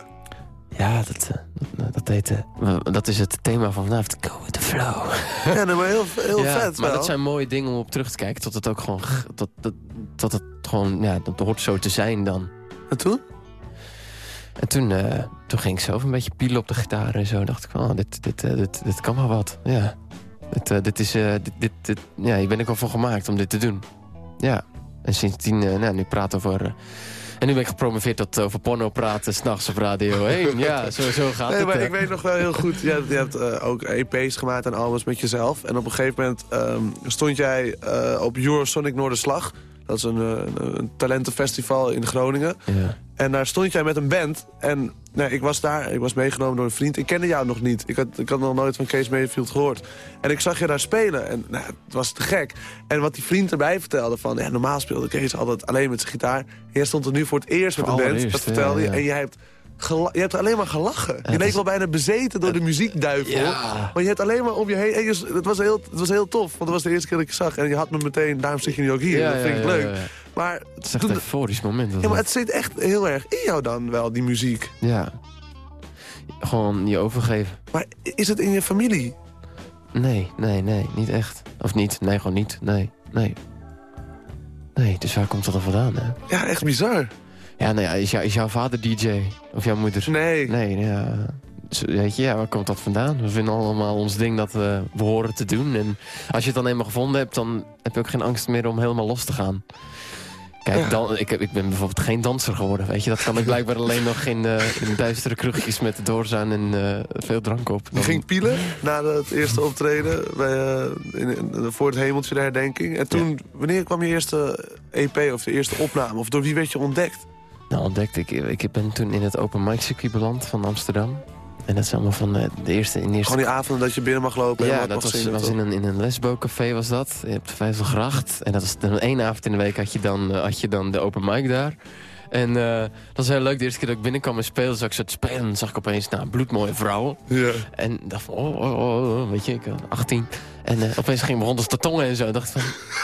Ja, dat, eh, dat, dat, heet, eh, dat is het thema van vanavond. Go with the flow. Ja, nee, maar heel, heel ja, vet maar wel. dat zijn mooie dingen om op terug te kijken. Tot het ook gewoon... Dat, dat, dat het gewoon... Ja, dat hoort zo te zijn dan. En toen? En toen, eh, toen ging ik zelf een beetje pielen op de gitaar en zo. dacht ik van, oh, dit, dit, eh, dit, dit kan maar wat. Ja. Dit, eh, dit is... dit, dit, dit- ja, hier ben ik al voor gemaakt om dit te doen. Ja. En sindsdien, nou, nu praten over... en nu ben ik gepromoveerd tot over porno praten, s'nachts op Radio 1. Ja, zo, zo gaat Nee, het. maar ik weet nog wel heel goed. Je hebt, je hebt ook EP's gemaakt en albums met jezelf. En op een gegeven moment ehm, stond jij eh, op Eurosonic Noorderslag. Dat is een, eh, een, een talentenfestival in Groningen. Ja. En daar stond jij met een band. En nee, ik was daar, ik was meegenomen door een vriend. Ik kende jou nog niet. Ik had, ik had nog nooit van Kees Mayfield gehoord. En ik zag je daar spelen. En nou, het was te gek. En wat die vriend erbij vertelde van... Ja, normaal speelde Kees altijd alleen met zijn gitaar. En jij stond er nu voor het eerst met een band. Dat vertelde ja, je. En jij hebt, je hebt alleen maar gelachen. je leek is- wel bijna bezeten door de muziekduivel. Ja. Maar je hebt alleen maar om je heen... en je- het, was heel, het was heel tof. Want dat was de eerste keer dat ik je zag. En je had me meteen... Daarom zit je nu ook hier. Ja, dat vind ik leuk. Maar, Het is echt een euforisch moment. ja, maar het zit echt heel erg in jou dan wel, die muziek. Ja. Gewoon je overgeven. Maar is het in je familie? Nee, nee, nee, niet echt. Of niet, nee, gewoon niet. Nee, nee. Nee, dus waar komt dat dan vandaan, hè? Ja, echt bizar. Ja, nou ja, is, jou, is jouw vader DJ? Of jouw moeder? Nee. Nee, ja. Weet je, ja, waar komt dat vandaan? We vinden allemaal ons ding dat we, we horen te doen. En als je het dan eenmaal gevonden hebt, dan heb je ook geen angst meer om helemaal los te gaan. Kijk, Ja. dan, ik, heb, ik ben bijvoorbeeld geen danser geworden, weet je. Dat kan ik blijkbaar alleen nog in, eh, in duistere kroegjes met doorzaan en eh, veel drank op. Je ging pielen na het eerste optreden bij, eh, in, in- voor het hemeltje de herdenking. En toen, wanneer kwam je eerste EP of de eerste opname? Of door wie werd je ontdekt? Nou, ontdekte ik. Ik ben toen in het open mic circuit beland van Amsterdam. En dat is allemaal van eh, de eerste... In de eerste Gewoon die avond dat je binnen mag lopen en ja, dat was, in een, in een lesbo-café was dat. Je hebt de Vijzelgracht. En dat was dan één avond in de week had je dan, eh, had je dan de open mic daar. En eh, dat was heel leuk. De eerste keer dat ik binnenkwam en speelde, zag ik zo te spelen. En dan zag ik opeens nou, bloedmooie vrouwen. Ja. En dacht van, oh, oh, oh, oh, weet je, ik eh, 18. En eh, opeens ging begon dus te tongen en zo. Ik dacht van,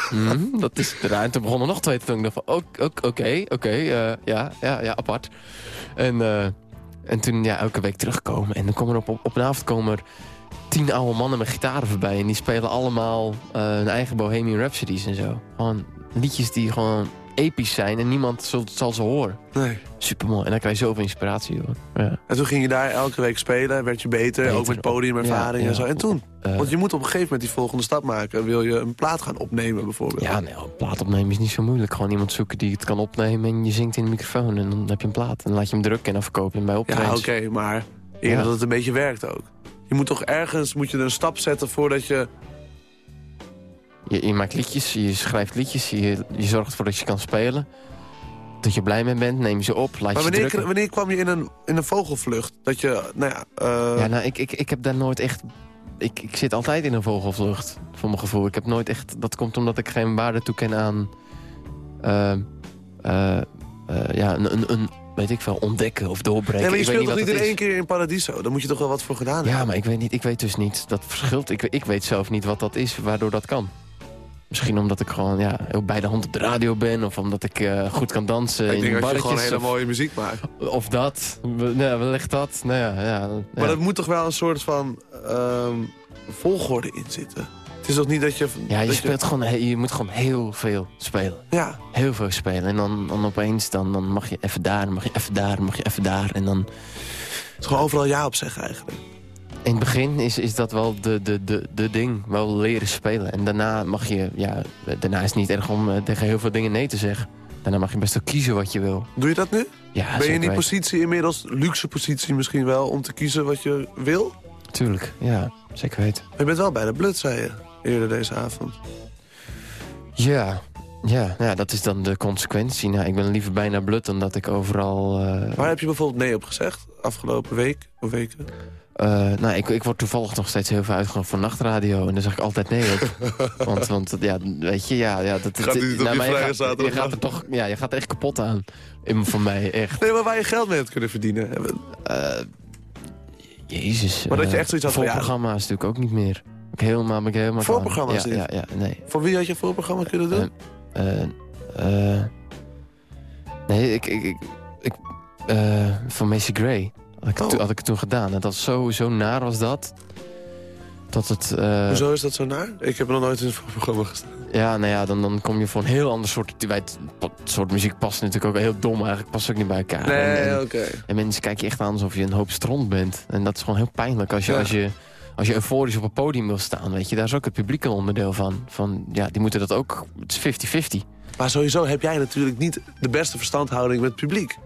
hmm, dat is raar. En toen begonnen nog twee te tongen. Ik dacht van, oké, oké, eh, ja, ja, ja, apart. En, en toen ja, elke week terugkomen. En dan komen er op, op, op een avond komen er tien oude mannen met gitaren voorbij. En die spelen allemaal hun eigen Bohemian Rhapsodies en zo. Gewoon liedjes die gewoon episch zijn en niemand zal, zal ze horen. Nee. Supermooi. En dan krijg je zoveel inspiratie, hoor. Ja. En toen ging je daar elke week spelen, werd je beter, Beter. ook met podiumervaring Ja, en zo. ja. En toen? Eh, Want je moet op een gegeven moment die volgende stap maken. Wil je een plaat gaan opnemen bijvoorbeeld? Ja, nee, een plaat opnemen is niet zo moeilijk. Gewoon iemand zoeken die het kan opnemen en je zingt in de microfoon. En dan heb je een plaat. En dan laat je hem drukken en dan verkoop je hem bij Ja, optredens. oké, maar eerder Ja. dat het een beetje werkt ook. Je moet toch ergens moet je een stap zetten voordat je... Je, je maakt liedjes, je schrijft liedjes, je, je zorgt ervoor dat je kan spelen. Dat je blij mee bent, neem je ze op, laat Maar je drukken. wanneer kwam je in een, in een vogelvlucht? Dat je, nou ja... eh, Ja, nou, ik, ik, ik heb daar nooit echt... Ik, ik zit altijd in een vogelvlucht, voor mijn gevoel. Ik heb nooit echt... Dat komt omdat ik geen waarde toeken aan... eh, eh, ja, een, een, een, weet ik veel, ontdekken of doorbreken. nee, maar je speelt toch niet in één keer in Paradiso? Dan moet je toch wel wat voor gedaan Ja, hebben? maar ik weet, niet, ik weet dus niet. Dat verschilt. Ik, ik weet zelf niet wat dat is, waardoor dat kan. Misschien omdat ik gewoon ja, heel bij de hand op de radio ben... of omdat ik eh, goed kan dansen ik in denk dat je gewoon hele of, mooie muziek maakt. of dat. Ja, wellicht dat. Nou ja, ja, Maar ja. er moet toch wel een soort van ehm, volgorde in zitten? Het is toch niet dat je... Ja, je, dat speelt gewoon, je moet gewoon heel veel spelen. Ja, Heel veel spelen. En dan, dan opeens dan, dan mag je even daar, dan mag je even daar, dan mag je even daar. En dan het is gewoon overal ja op zeggen eigenlijk. In het begin is, is dat wel de, de, de, de ding. Wel leren spelen. En daarna mag je, ja, daarna is het niet erg om eh, tegen heel veel dingen nee te zeggen. Daarna mag je best wel kiezen wat je wil. Doe je dat nu? Ja, ben je in die positie inmiddels, luxe positie misschien wel, om te kiezen wat je wil? Tuurlijk, ja, zeker weten. Maar je bent wel bij de blut, zei je, eerder deze avond. Ja, ja, ja, dat is dan de consequentie. Nou, ik ben liever bijna blut dan dat ik overal... eh, Waar heb je bijvoorbeeld nee op gezegd? Afgelopen week of weken? Eh, nou, ik, ik word toevallig nog steeds heel veel uitgenodigd voor nachtradio. En daar zeg ik altijd nee op. want, want ja, weet je, ja... ja dat, Gaat op nou, je gaat, zaterdag je gaat er toch... Ja, je gaat er echt kapot aan. In, voor mij, echt. Nee, maar waar je geld mee hebt kunnen verdienen. Eh, jezus. Maar dat je eh, echt zoiets had van, ja- Voorprogramma's natuurlijk ook niet meer. Ik helemaal, ik helemaal. Voorprogramma's ja, ja, ja, nee. Voor wie had je voorprogramma kunnen doen? Eh, eh, nee, ik... ik, ik, ik van Macy Gray had ik, het Oh. toen- had ik het toen gedaan. En dat zo, zo naar was dat. Dat het... eh, Hoezo is dat zo naar? Ik heb nog nooit in een voorprogramma gestaan. Ja, nou ja, dan, dan kom je voor een heel ander soort... Het soort muziek past natuurlijk ook heel dom. Eigenlijk past ook niet bij elkaar. Nee, oké. en mensen kijken je echt aan alsof je een hoop stront bent. En dat is gewoon heel pijnlijk als je... Ja. Als je als je euforisch op een podium wil staan, weet je, daar is ook het publiek een onderdeel van. van ja, die moeten dat ook. Het is 50-50. Maar sowieso heb jij natuurlijk niet de beste verstandhouding met het publiek.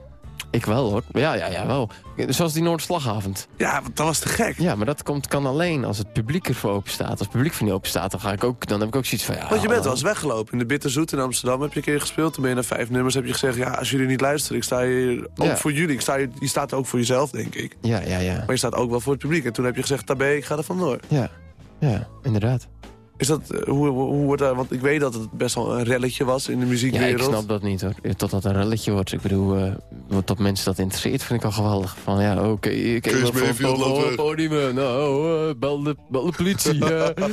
Ik wel hoor. Ja, ja, ja, wel. Zoals die Noordslagavond. Ja, want dat was te gek. Ja, maar dat komt, kan alleen als het publiek ervoor open staat. Als het publiek voor niet open staat, dan, ga ik ook, dan heb ik ook zoiets van... Ja, Want je bent wel eens weggelopen. In de Bitterzoet in Amsterdam heb je een keer gespeeld. Toen ben je na vijf nummers heb je gezegd... ja, als jullie niet luisteren, ik sta hier ook Ja. voor jullie. Ik sta hier, je staat ook voor jezelf, denk ik. Ja, ja, ja. Maar je staat ook wel voor het publiek. En toen heb je gezegd, tabé, ik ga er vandoor. Ja, ja inderdaad. Is dat, eh, hoe, hoe, wordt dat... Want ik weet dat het best wel een relletje was in de Ja, muziekwereld. ik snap dat niet hoor. Totdat een relletje wordt. Ik bedoel, eh, wat dat mensen dat interesseert vind ik al geweldig. Van ja, oké, ik Kees heb weg. podium. Nou, eh, bel, de, bel de politie. eh.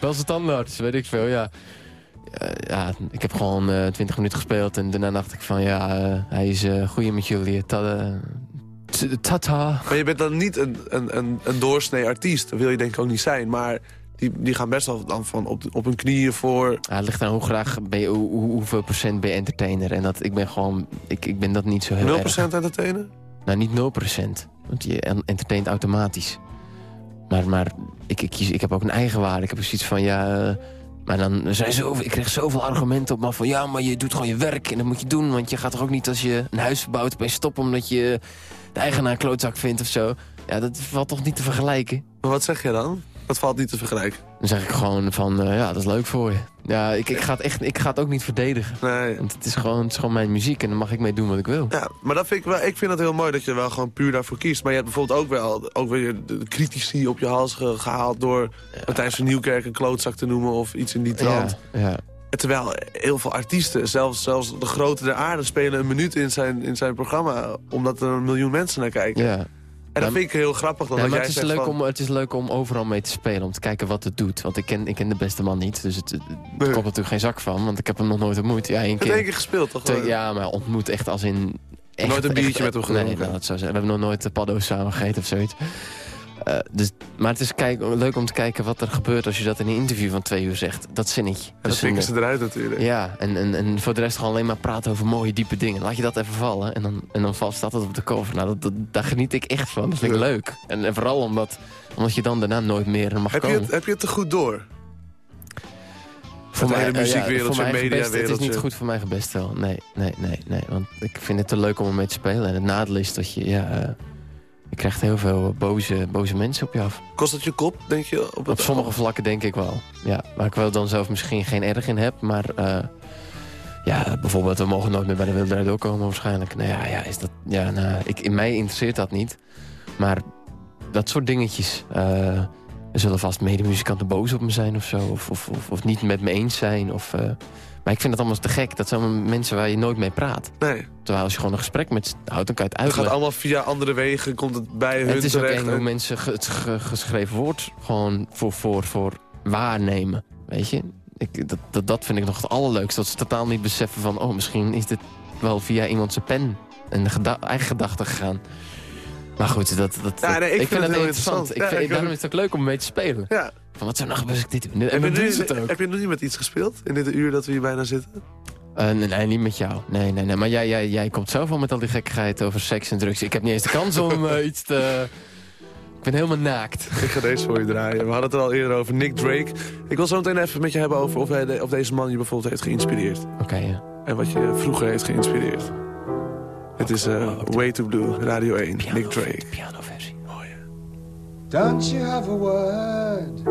bel ze tandarts, weet ik veel, ja. Eh, ja, ik heb gewoon eh 20 minuten gespeeld en daarna dacht ik van ja, eh, hij is eh goeie met jullie. Tata. Maar je bent dan niet een, een, een, een doorsnee artiest. Dat wil je denk ik ook niet zijn. Maar die, die gaan best wel dan van op, op hun knieën voor... Ja, het ligt aan hoe graag ben je, hoe, hoe- hoeveel procent ben je entertainer. En dat, ik ben gewoon, ik, ik ben dat niet zo heel 0% erg. entertainer? Nou, niet 0%. Want je en- entertaint automatisch. Maar, maar ik, ik, kies, ik heb ook een eigen waarde. Ik heb zoiets van, ja... eh, maar dan zijn zoveel, ik kreeg zoveel argumenten op me van... ja, maar je doet gewoon je werk en dat moet je doen. Want je gaat toch ook niet als je een huis verbouwt... opeens stoppen omdat je de eigenaar een klootzak vindt of zo. Ja, dat valt toch niet te vergelijken? Maar wat zeg je dan? Dat valt niet te vergelijken. Dan zeg ik gewoon van, eh, ja, dat is leuk voor je. Ja, ik, ik, ga het echt, ik ga het ook niet verdedigen. Nee. Want het is, gewoon, het is gewoon mijn muziek en dan mag ik mee doen wat ik wil. Ja, maar dat vind ik, wel, ik vind het heel mooi dat je wel gewoon puur daarvoor kiest. Maar je hebt bijvoorbeeld ook wel ook weer de critici op je hals ge- gehaald... door Matthijs van Nieuwkerk een klootzak te noemen of iets in die trant. Ja, ja. Terwijl heel veel artiesten, zelfs, zelfs de grote der aarde... spelen een minuut in zijn, in zijn programma... omdat er een miljoen mensen naar kijken. ja. En dat vind ik heel grappig. Dan Ja, dat maar jij het is, leuk van, om, het is leuk om overal mee te spelen. Om te kijken wat het doet. Want ik ken, ik ken de beste man niet. Dus het, het Nee. er komt natuurlijk geen zak van. Want ik heb hem nog nooit ontmoet. Ja, één keer. keer gespeeld, toch? Ja, maar ontmoet echt als in... Echt, Nooit een biertje echt- met hem Nee, gedronken? nou, dat zou zijn. We hebben nog nooit de paddo's samen gegeten of zoiets. Eh, dus, maar het is kijk, leuk om te kijken wat er gebeurt als je dat in een interview van twee uur zegt. Dat zinnetje. En dan Dus pikken ze eruit natuurlijk. ja, en, en, en voor de rest gewoon alleen maar praten over mooie, diepe dingen. Laat je dat even vallen en dan, en dan valt, staat het op de cover. Nou, dat, dat, daar geniet ik echt van. Dat vind ik Ja. leuk. En, en vooral omdat, omdat je dan daarna nooit meer mag Heb je, komen. het, heb je het te goed door? voor het hele eh, voor mijn eigen best, Het is niet goed voor mijn gebest wel. Nee, nee, nee, nee. Want ik vind het te leuk om ermee te spelen. En het nadeel is dat je, ja... eh, je krijgt heel veel boze, boze mensen op je af. Kost het je kop, denk je? Op, Op sommige vlakken denk ik wel. Ja, waar ik wel dan zelf misschien geen erg in heb. Maar eh, ja, bijvoorbeeld, we mogen nooit meer bij de Wilderij doorkomen waarschijnlijk. Nou ja, ja, is dat, ja nou, ik, in mij interesseert dat niet. Maar dat soort dingetjes. eh, er zullen vast medemuzikanten boos op me zijn of zo. Of, of, of, of niet met me eens zijn. Of, eh, maar ik vind het allemaal te gek. Dat zijn mensen waar je nooit mee praat. Nee, Terwijl als je gewoon een gesprek met ze houdt, dan kan je het het gaat allemaal via andere wegen, komt het bij hun Het is ook terecht. eng hoe en- mensen het ge- geschreven woord gewoon voor, voor, voor waarnemen. Weet je? Ik, dat, dat, dat vind ik nog het allerleukste. Dat ze totaal niet beseffen van... oh, misschien is dit wel via iemand zijn pen en de geda- eigen gedachten gegaan. Maar goed, dat, dat, Ja, dat- nee, ik ik, vind vind het heel interessant. interessant. Ik Ja, vind, ik daarom ook. is het ook leuk om mee te spelen. Ja. Van wat zou nou gebeuren als ik dit? En Heb, je dan doen nu, ze het ook. heb je nog niet met iets gespeeld? In dit uur dat we hier bijna zitten? Eh, nee, nee, niet met jou. Nee, nee, nee. Maar jij, jij, jij komt zelf al met al die gekkigheid over seks en drugs. Ik heb niet eens de kans om eh, iets te... Ik ben helemaal naakt. Ik ga deze voor je draaien. We hadden het er al eerder over. Nick Drake. Ik wil zo meteen even met je hebben over of, hij de- of deze man je bijvoorbeeld heeft geïnspireerd. Oké, ja. En wat je vroeger heeft geïnspireerd. Het is eh, Way to Blue, Radio 1, Nick Drake. Pianoversie. Don't you have a word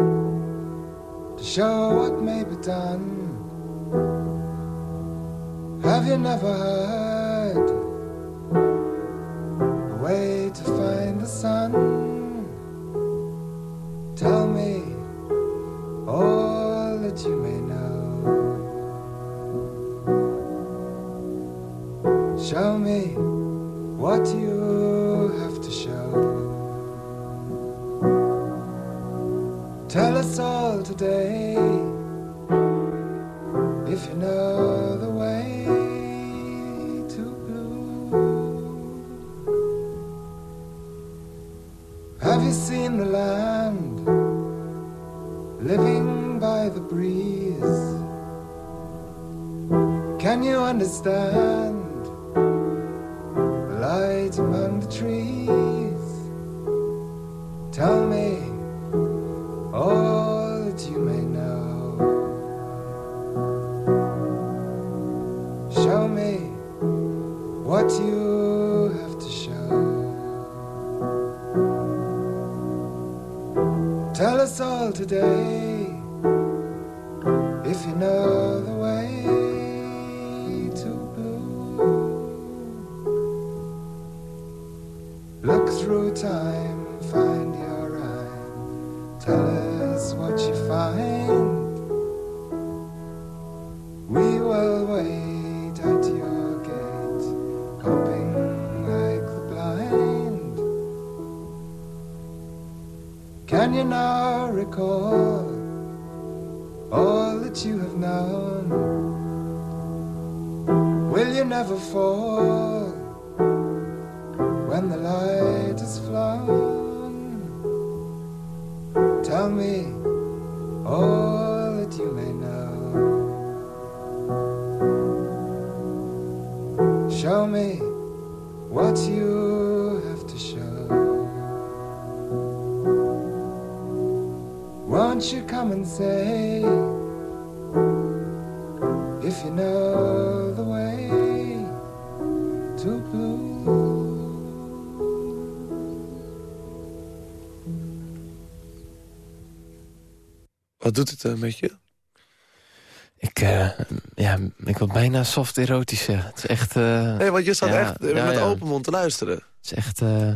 to show what may be done? Have you never heard a way to find the sun? Tell me all that you may know. Show me what you have to show. Tell us all today if you know the way to blue. Have you seen the land living by the breeze? Can you understand the light among the trees? Tell me what you have to show. Tell us all today Wat doet het een met je? Ik, eh, ja, ik wil bijna soft erotisch zeggen. Het is echt... eh, Nee, want je staat ja, echt eh, ja, met ja. open mond te luisteren. Het is echt eh,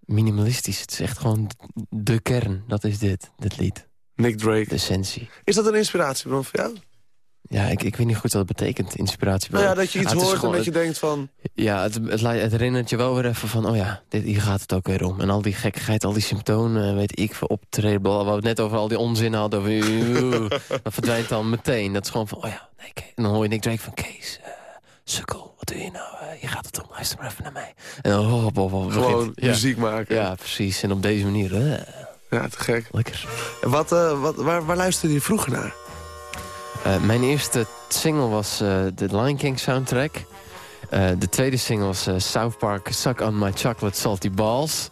minimalistisch. Het is echt gewoon de kern. Dat is dit, dit lied. Nick Drake. De essentie. Is dat een inspiratiebron voor jou? Ja, ik, ik weet niet goed wat dat betekent, inspiratie. Nou ja, dat je iets Ah, hoort gewoon- en dat je denkt van... Ja, het, het, het herinnert je wel weer even van... oh ja, dit, hier gaat het ook weer om. En al die gekkigheid, al die symptomen, weet ik, voor optreden... bla, waar we het net over al die onzin hadden. Over, dat verdwijnt dan meteen. Dat is gewoon van, oh ja, nee, Kees. En dan hoor je Nick Drake van... Kees, eh, sukkel, wat doe je nou? Eh, hier gaat het om, luister maar even naar mij. En dan oh, oh, oh, Gewoon begint- ja. muziek maken. Ja, precies. En op deze manier, eh, Ja, te gek. lekker. Wat, eh, wat, waar, waar luisterde je vroeger naar? Eh, mijn eerste single was eh, de Lion King soundtrack. Eh, de tweede single was eh, South Park Suck on My Chocolate Salty Balls.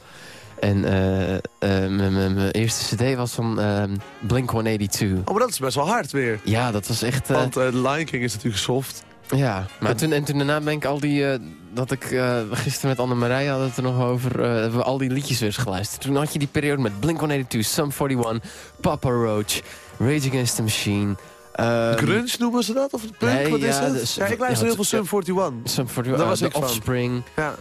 En eh, mijn- eerste cd was van ehm, Blink-182. Oh, maar dat is best wel hard weer. Ja, dat was echt... Want Lion King is natuurlijk soft. ja, maar toen, en toen daarna ben ik al die... dat ik gisteren met Anne-Marije had het er nog over... eh, hebben we al die liedjes weer eens geluisterd. Toen had je die periode met Blink-182, Sum 41, Papa Roach, Rage Against the Machine... ehm, Grunge noemen ze dat? Of punk? nee, wat is ja, het? dus- ja, ik luister heel veel Sum 41. Sum 41, Daar eh, was ik van. Offspring. Ja.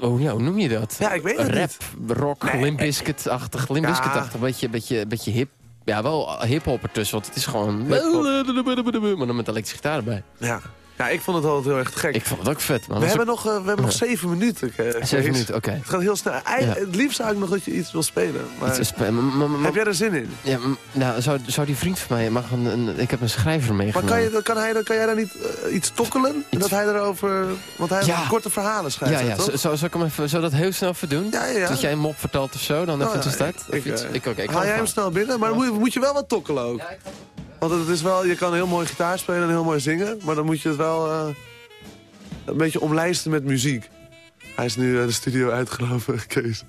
Oh ja, hoe noem je dat? ja, ik weet het Rap, niet. rock, Nee, Limp Bizkit-achtig. Limp. Bizkit-achtig, beetje, beetje, beetje hip. Ja, wel hip-hop ertussen, want het is gewoon... Maar dan met elektrische gitaar erbij. Ja. Ja, ik vond het altijd heel erg gek. Ik vond het ook vet, man. we, hebben nog, eh, we hebben nog Ja. zeven minuten. eh. Zeven minuten, oké. Het gaat heel snel. Ja. Het liefst zou ik nog dat je iets wil spelen. Maar Iets. Maar- maar- maar- heb jij er zin in? Ja, nou, zou, zou die vriend van mij... Mag een, een- ik heb een schrijver Maar meegenomen. kan, je, kan, hij, dan kan jij dan niet eh, iets tokkelen? Iets- dat hij erover... Want hij Ja. korte verhalen schrijft, Ja, ja. toch? Zou, zou, ik hem even, zou dat heel snel even doen? Ja, ja, ja. Dat jij een mop vertelt of zo, dan Oh, even ja, te start? ik- ik, ik Haal jij hem snel binnen? Maar moet je, moet je wel wat tokkelen ook. Want het is wel, je kan heel mooi gitaar spelen en heel mooi zingen. Maar dan moet je het wel eh, een beetje omlijsten met muziek. Hij is nu eh, de studio uitgelopen, Kees.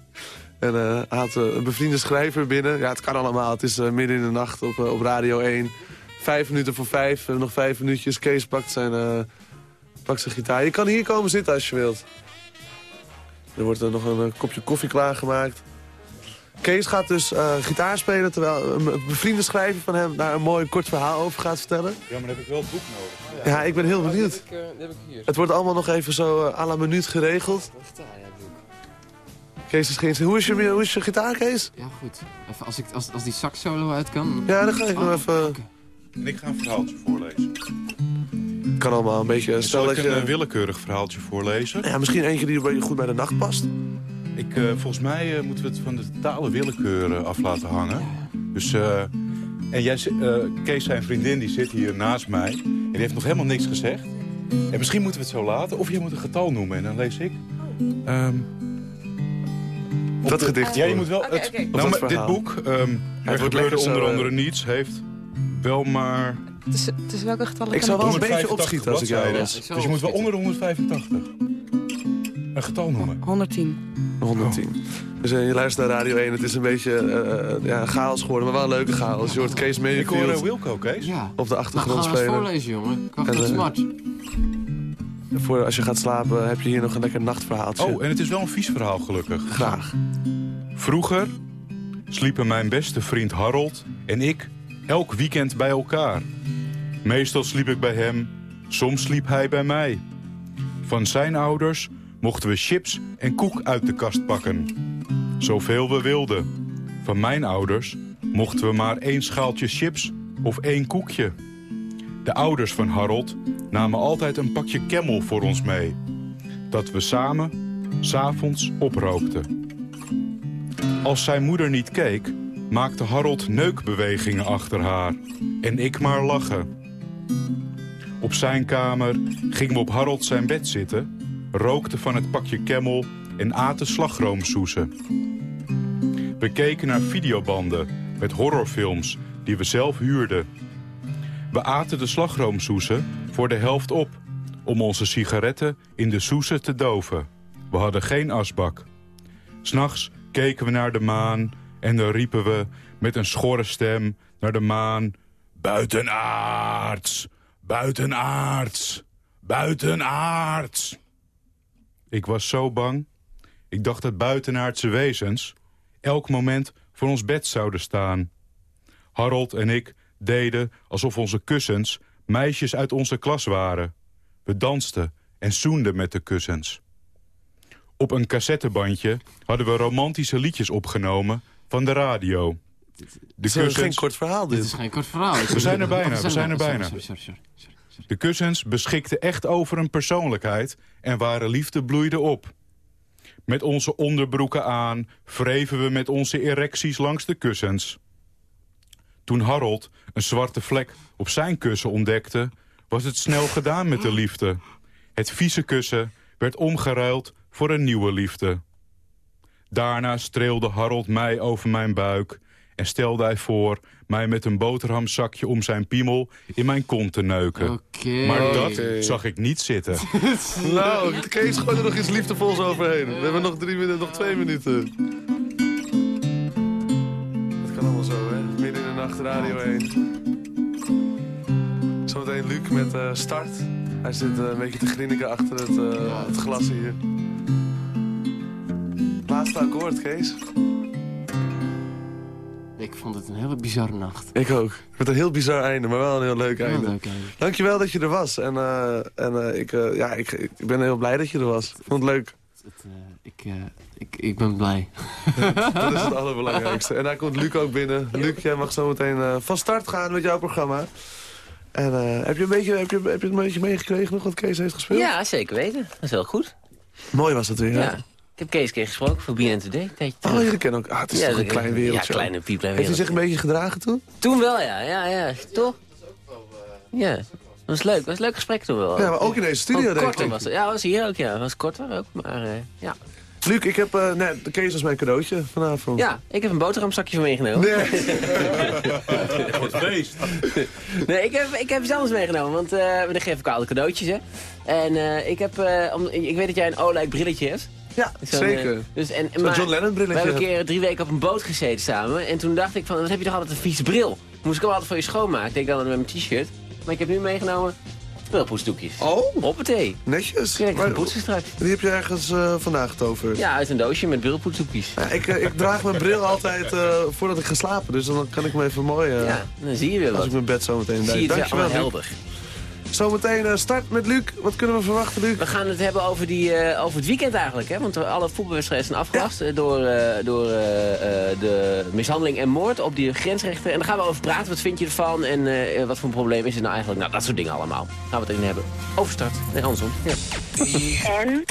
En hij had een bevriende schrijver binnen. Ja, het kan allemaal. Het is midden in de nacht op, op Radio 1. Vijf minuten voor vijf. Nog vijf minuutjes. Kees pakt zijn, pakt zijn gitaar. Je kan hier komen zitten als je wilt. Er wordt er nog een kopje koffie klaargemaakt. Kees gaat dus eh, gitaar spelen terwijl een een bevriende schrijver van hem daar een mooi kort verhaal over gaat vertellen. Ja, maar dan heb ik wel het boek nodig. Ja, ik ben heel benieuwd. heb ik, eh, heb ik hier. Het wordt allemaal nog even zo eh, à la minuut geregeld. Gitaar, ja, doe ik. Kees is geen... Hoe is je, hoe is je gitaar, Kees? Ja, goed. Even als, ik, als, als die sax solo uit kan. Ja, dan ga ik nog Oh, even... En ik ga een verhaaltje voorlezen. Kan allemaal een beetje... Stel Zal dat ik een eh, je... willekeurig verhaaltje voorlezen? Ja, misschien eentje die goed bij de nacht past. Ik, eh, volgens mij eh, moeten we het van de totale willekeur eh, af laten hangen. Dus, eh, en jij, eh, Kees, zijn vriendin, die zit hier naast mij. En die heeft nog helemaal niks gezegd. En misschien moeten we het zo laten. Of je moet een getal noemen en dan lees ik. Ehm, Dat de- gedicht Ja, je moet wel... Het. Nou, maar dit boek, ehm er wordt gebeurde onder andere niets, heeft wel maar... Tussen, tussen welke getallen Ik kan zou wel een 185 beetje opschieten als ik jou was. Ik zou Dus je moet wel onder de 185. Een getal noemen. 110. 110. Dus eh, je luistert naar Radio 1. Het is een beetje eh, eh, ja, chaos geworden, maar wel een leuke chaos. Je hoort Kees Ik hoor Wilco, Kees. Ja. op de Nou, achtergrond ga eens spelen. voorlezen, jongen. Ik wacht En, tot eh, smart. Voor als je gaat slapen heb je hier nog een lekker nachtverhaaltje. Oh, en het is wel een vies verhaal, gelukkig. Graag. Vroeger sliepen mijn beste vriend Harold en ik elk weekend bij elkaar. Meestal sliep ik bij hem, soms sliep hij bij mij. Van zijn ouders mochten we chips en koek uit de kast pakken. Zoveel we wilden. Van mijn ouders mochten we maar één schaaltje chips of één koekje. De ouders van Harold namen altijd een pakje Camel voor ons mee. Dat we samen, s'avonds, oprookten. Als zijn moeder niet keek, maakte Harold neukbewegingen achter haar. En ik maar lachen. Op zijn kamer gingen we op Harold zijn bed zitten... rookten van het pakje Camel en aten slagroomsoezen. We keken naar videobanden met horrorfilms die we zelf huurden. We aten de slagroomsoezen voor de helft op... om onze sigaretten in de soezen te doven. We hadden geen asbak. S'nachts keken we naar de maan en dan riepen we met een schorre stem naar de maan... Buitenaards! Buitenaards! Buitenaards! Ik was zo bang. Ik dacht dat buitenaardse wezens elk moment voor ons bed zouden staan. Harold en ik deden alsof onze kussens meisjes uit onze klas waren. We dansten en zoenden met de kussens. Op een cassettebandje hadden we romantische liedjes opgenomen van de radio. De Het is geen kort verhaal Dit dit. is geen kort verhaal. We zijn er bijna, we zijn er bijna. Sorry. sorry, sorry. De kussens beschikten echt over een persoonlijkheid en waren liefde bloeide op. Met onze onderbroeken aan wreven we met onze erecties langs de kussens. Toen Harold een zwarte vlek op zijn kussen ontdekte... was het snel gedaan met de liefde. Het vieze kussen werd omgeruild voor een nieuwe liefde. Daarna streelde Harold mij over mijn buik... en stelde hij voor mij met een boterhamzakje om zijn piemel in mijn kont te neuken. Oké. Maar dat zag ik niet zitten. Nou, Kees, gooi er nog iets liefdevols overheen. We hebben nog, drie minuten, nog twee minuten. Het kan allemaal zo, hè? Midden in de nacht, Radio 1. Zometeen Luc met eh, start. Hij zit eh, een beetje te grinniken achter het, eh, het glas hier. Laatste akkoord, Kees. Ik vond het een hele bizarre nacht. Ik ook. Met een heel bizar einde, maar wel een heel leuk Heel einde. leuk einde. Dankjewel dat je er was. En, eh, en eh, ik, eh, ja, ik, ik ben heel blij dat je er was. Ik vond het leuk. Het, eh, ik, eh, ik, ik ben blij. Dat is het allerbelangrijkste. En daar komt Luc ook binnen. Luc, jij mag zo meteen eh, van start gaan met jouw programma. En eh, heb, je een beetje, heb, je, heb je een beetje meegekregen nog wat Kees heeft gespeeld? Ja, zeker weten. Dat is wel goed. Mooi was dat weer, hè? Ik heb Kees keer gesproken voor BNN Today. Oh, jullie kennen ook. Ah, het is toch dat- een klein wereldje. Ja, kleine piepklein Heeft hij zich een beetje gedragen toen? Toen wel, ja. Ja, ja. Toch? Ja. Dat was leuk. Dat was een leuk gesprek toen wel. Ja, maar ook in deze studio, denk ik. was het. Ja, was hier ook, ja. was korter ook, maar eh, ja. Luc, ik heb... eh nee, de Kees was mijn cadeautje vanavond. Ja, ik heb een boterhamzakje van meegenomen. Nee. Wat feest. Nee, ik heb, ik heb iets anders meegenomen, want eh we geven elkaar altijd cadeautjes, hè. En ik heb, om, ik weet dat jij een Olijk brilletje hebt. Ja, Zo'n, zeker. eh, dus, en, Zo'n John Lennon brilletje. We hebben een keer drie weken op een boot gezeten samen. En toen dacht ik van, wat heb je toch altijd een vies bril? Moest ik hem altijd voor je schoonmaken. Ik deed dan met mijn t-shirt. Maar ik heb nu meegenomen Brilpoetsdoekjes. Oh, Hoppatee. netjes. Ga Maar poetsen straks. Die heb je ergens eh, vandaag getoverd. Ja, uit een doosje met brilpoetsdoekjes. Ja, ik, eh, ik draag mijn bril altijd eh, voordat ik ga slapen, dus dan kan ik me even mooi... eh, Ja, dan zie je weer Als wat. ik mijn bed zo meteen Zie je het Dankjewel, helder. Zometeen eh, start met Luc. Wat kunnen we verwachten, Luc? We gaan het hebben over, die, eh, over het weekend eigenlijk. Hè? Want alle voetbalwedstrijden zijn afgelast eh, door, eh, door eh, eh, de mishandeling en moord op die grensrechter. En daar gaan we over praten. Wat vind je ervan? En eh, wat voor een probleem is het nou eigenlijk? Nou, dat soort dingen allemaal. Gaan we het erin hebben. Overstart. Nee, andersom. Ja. En?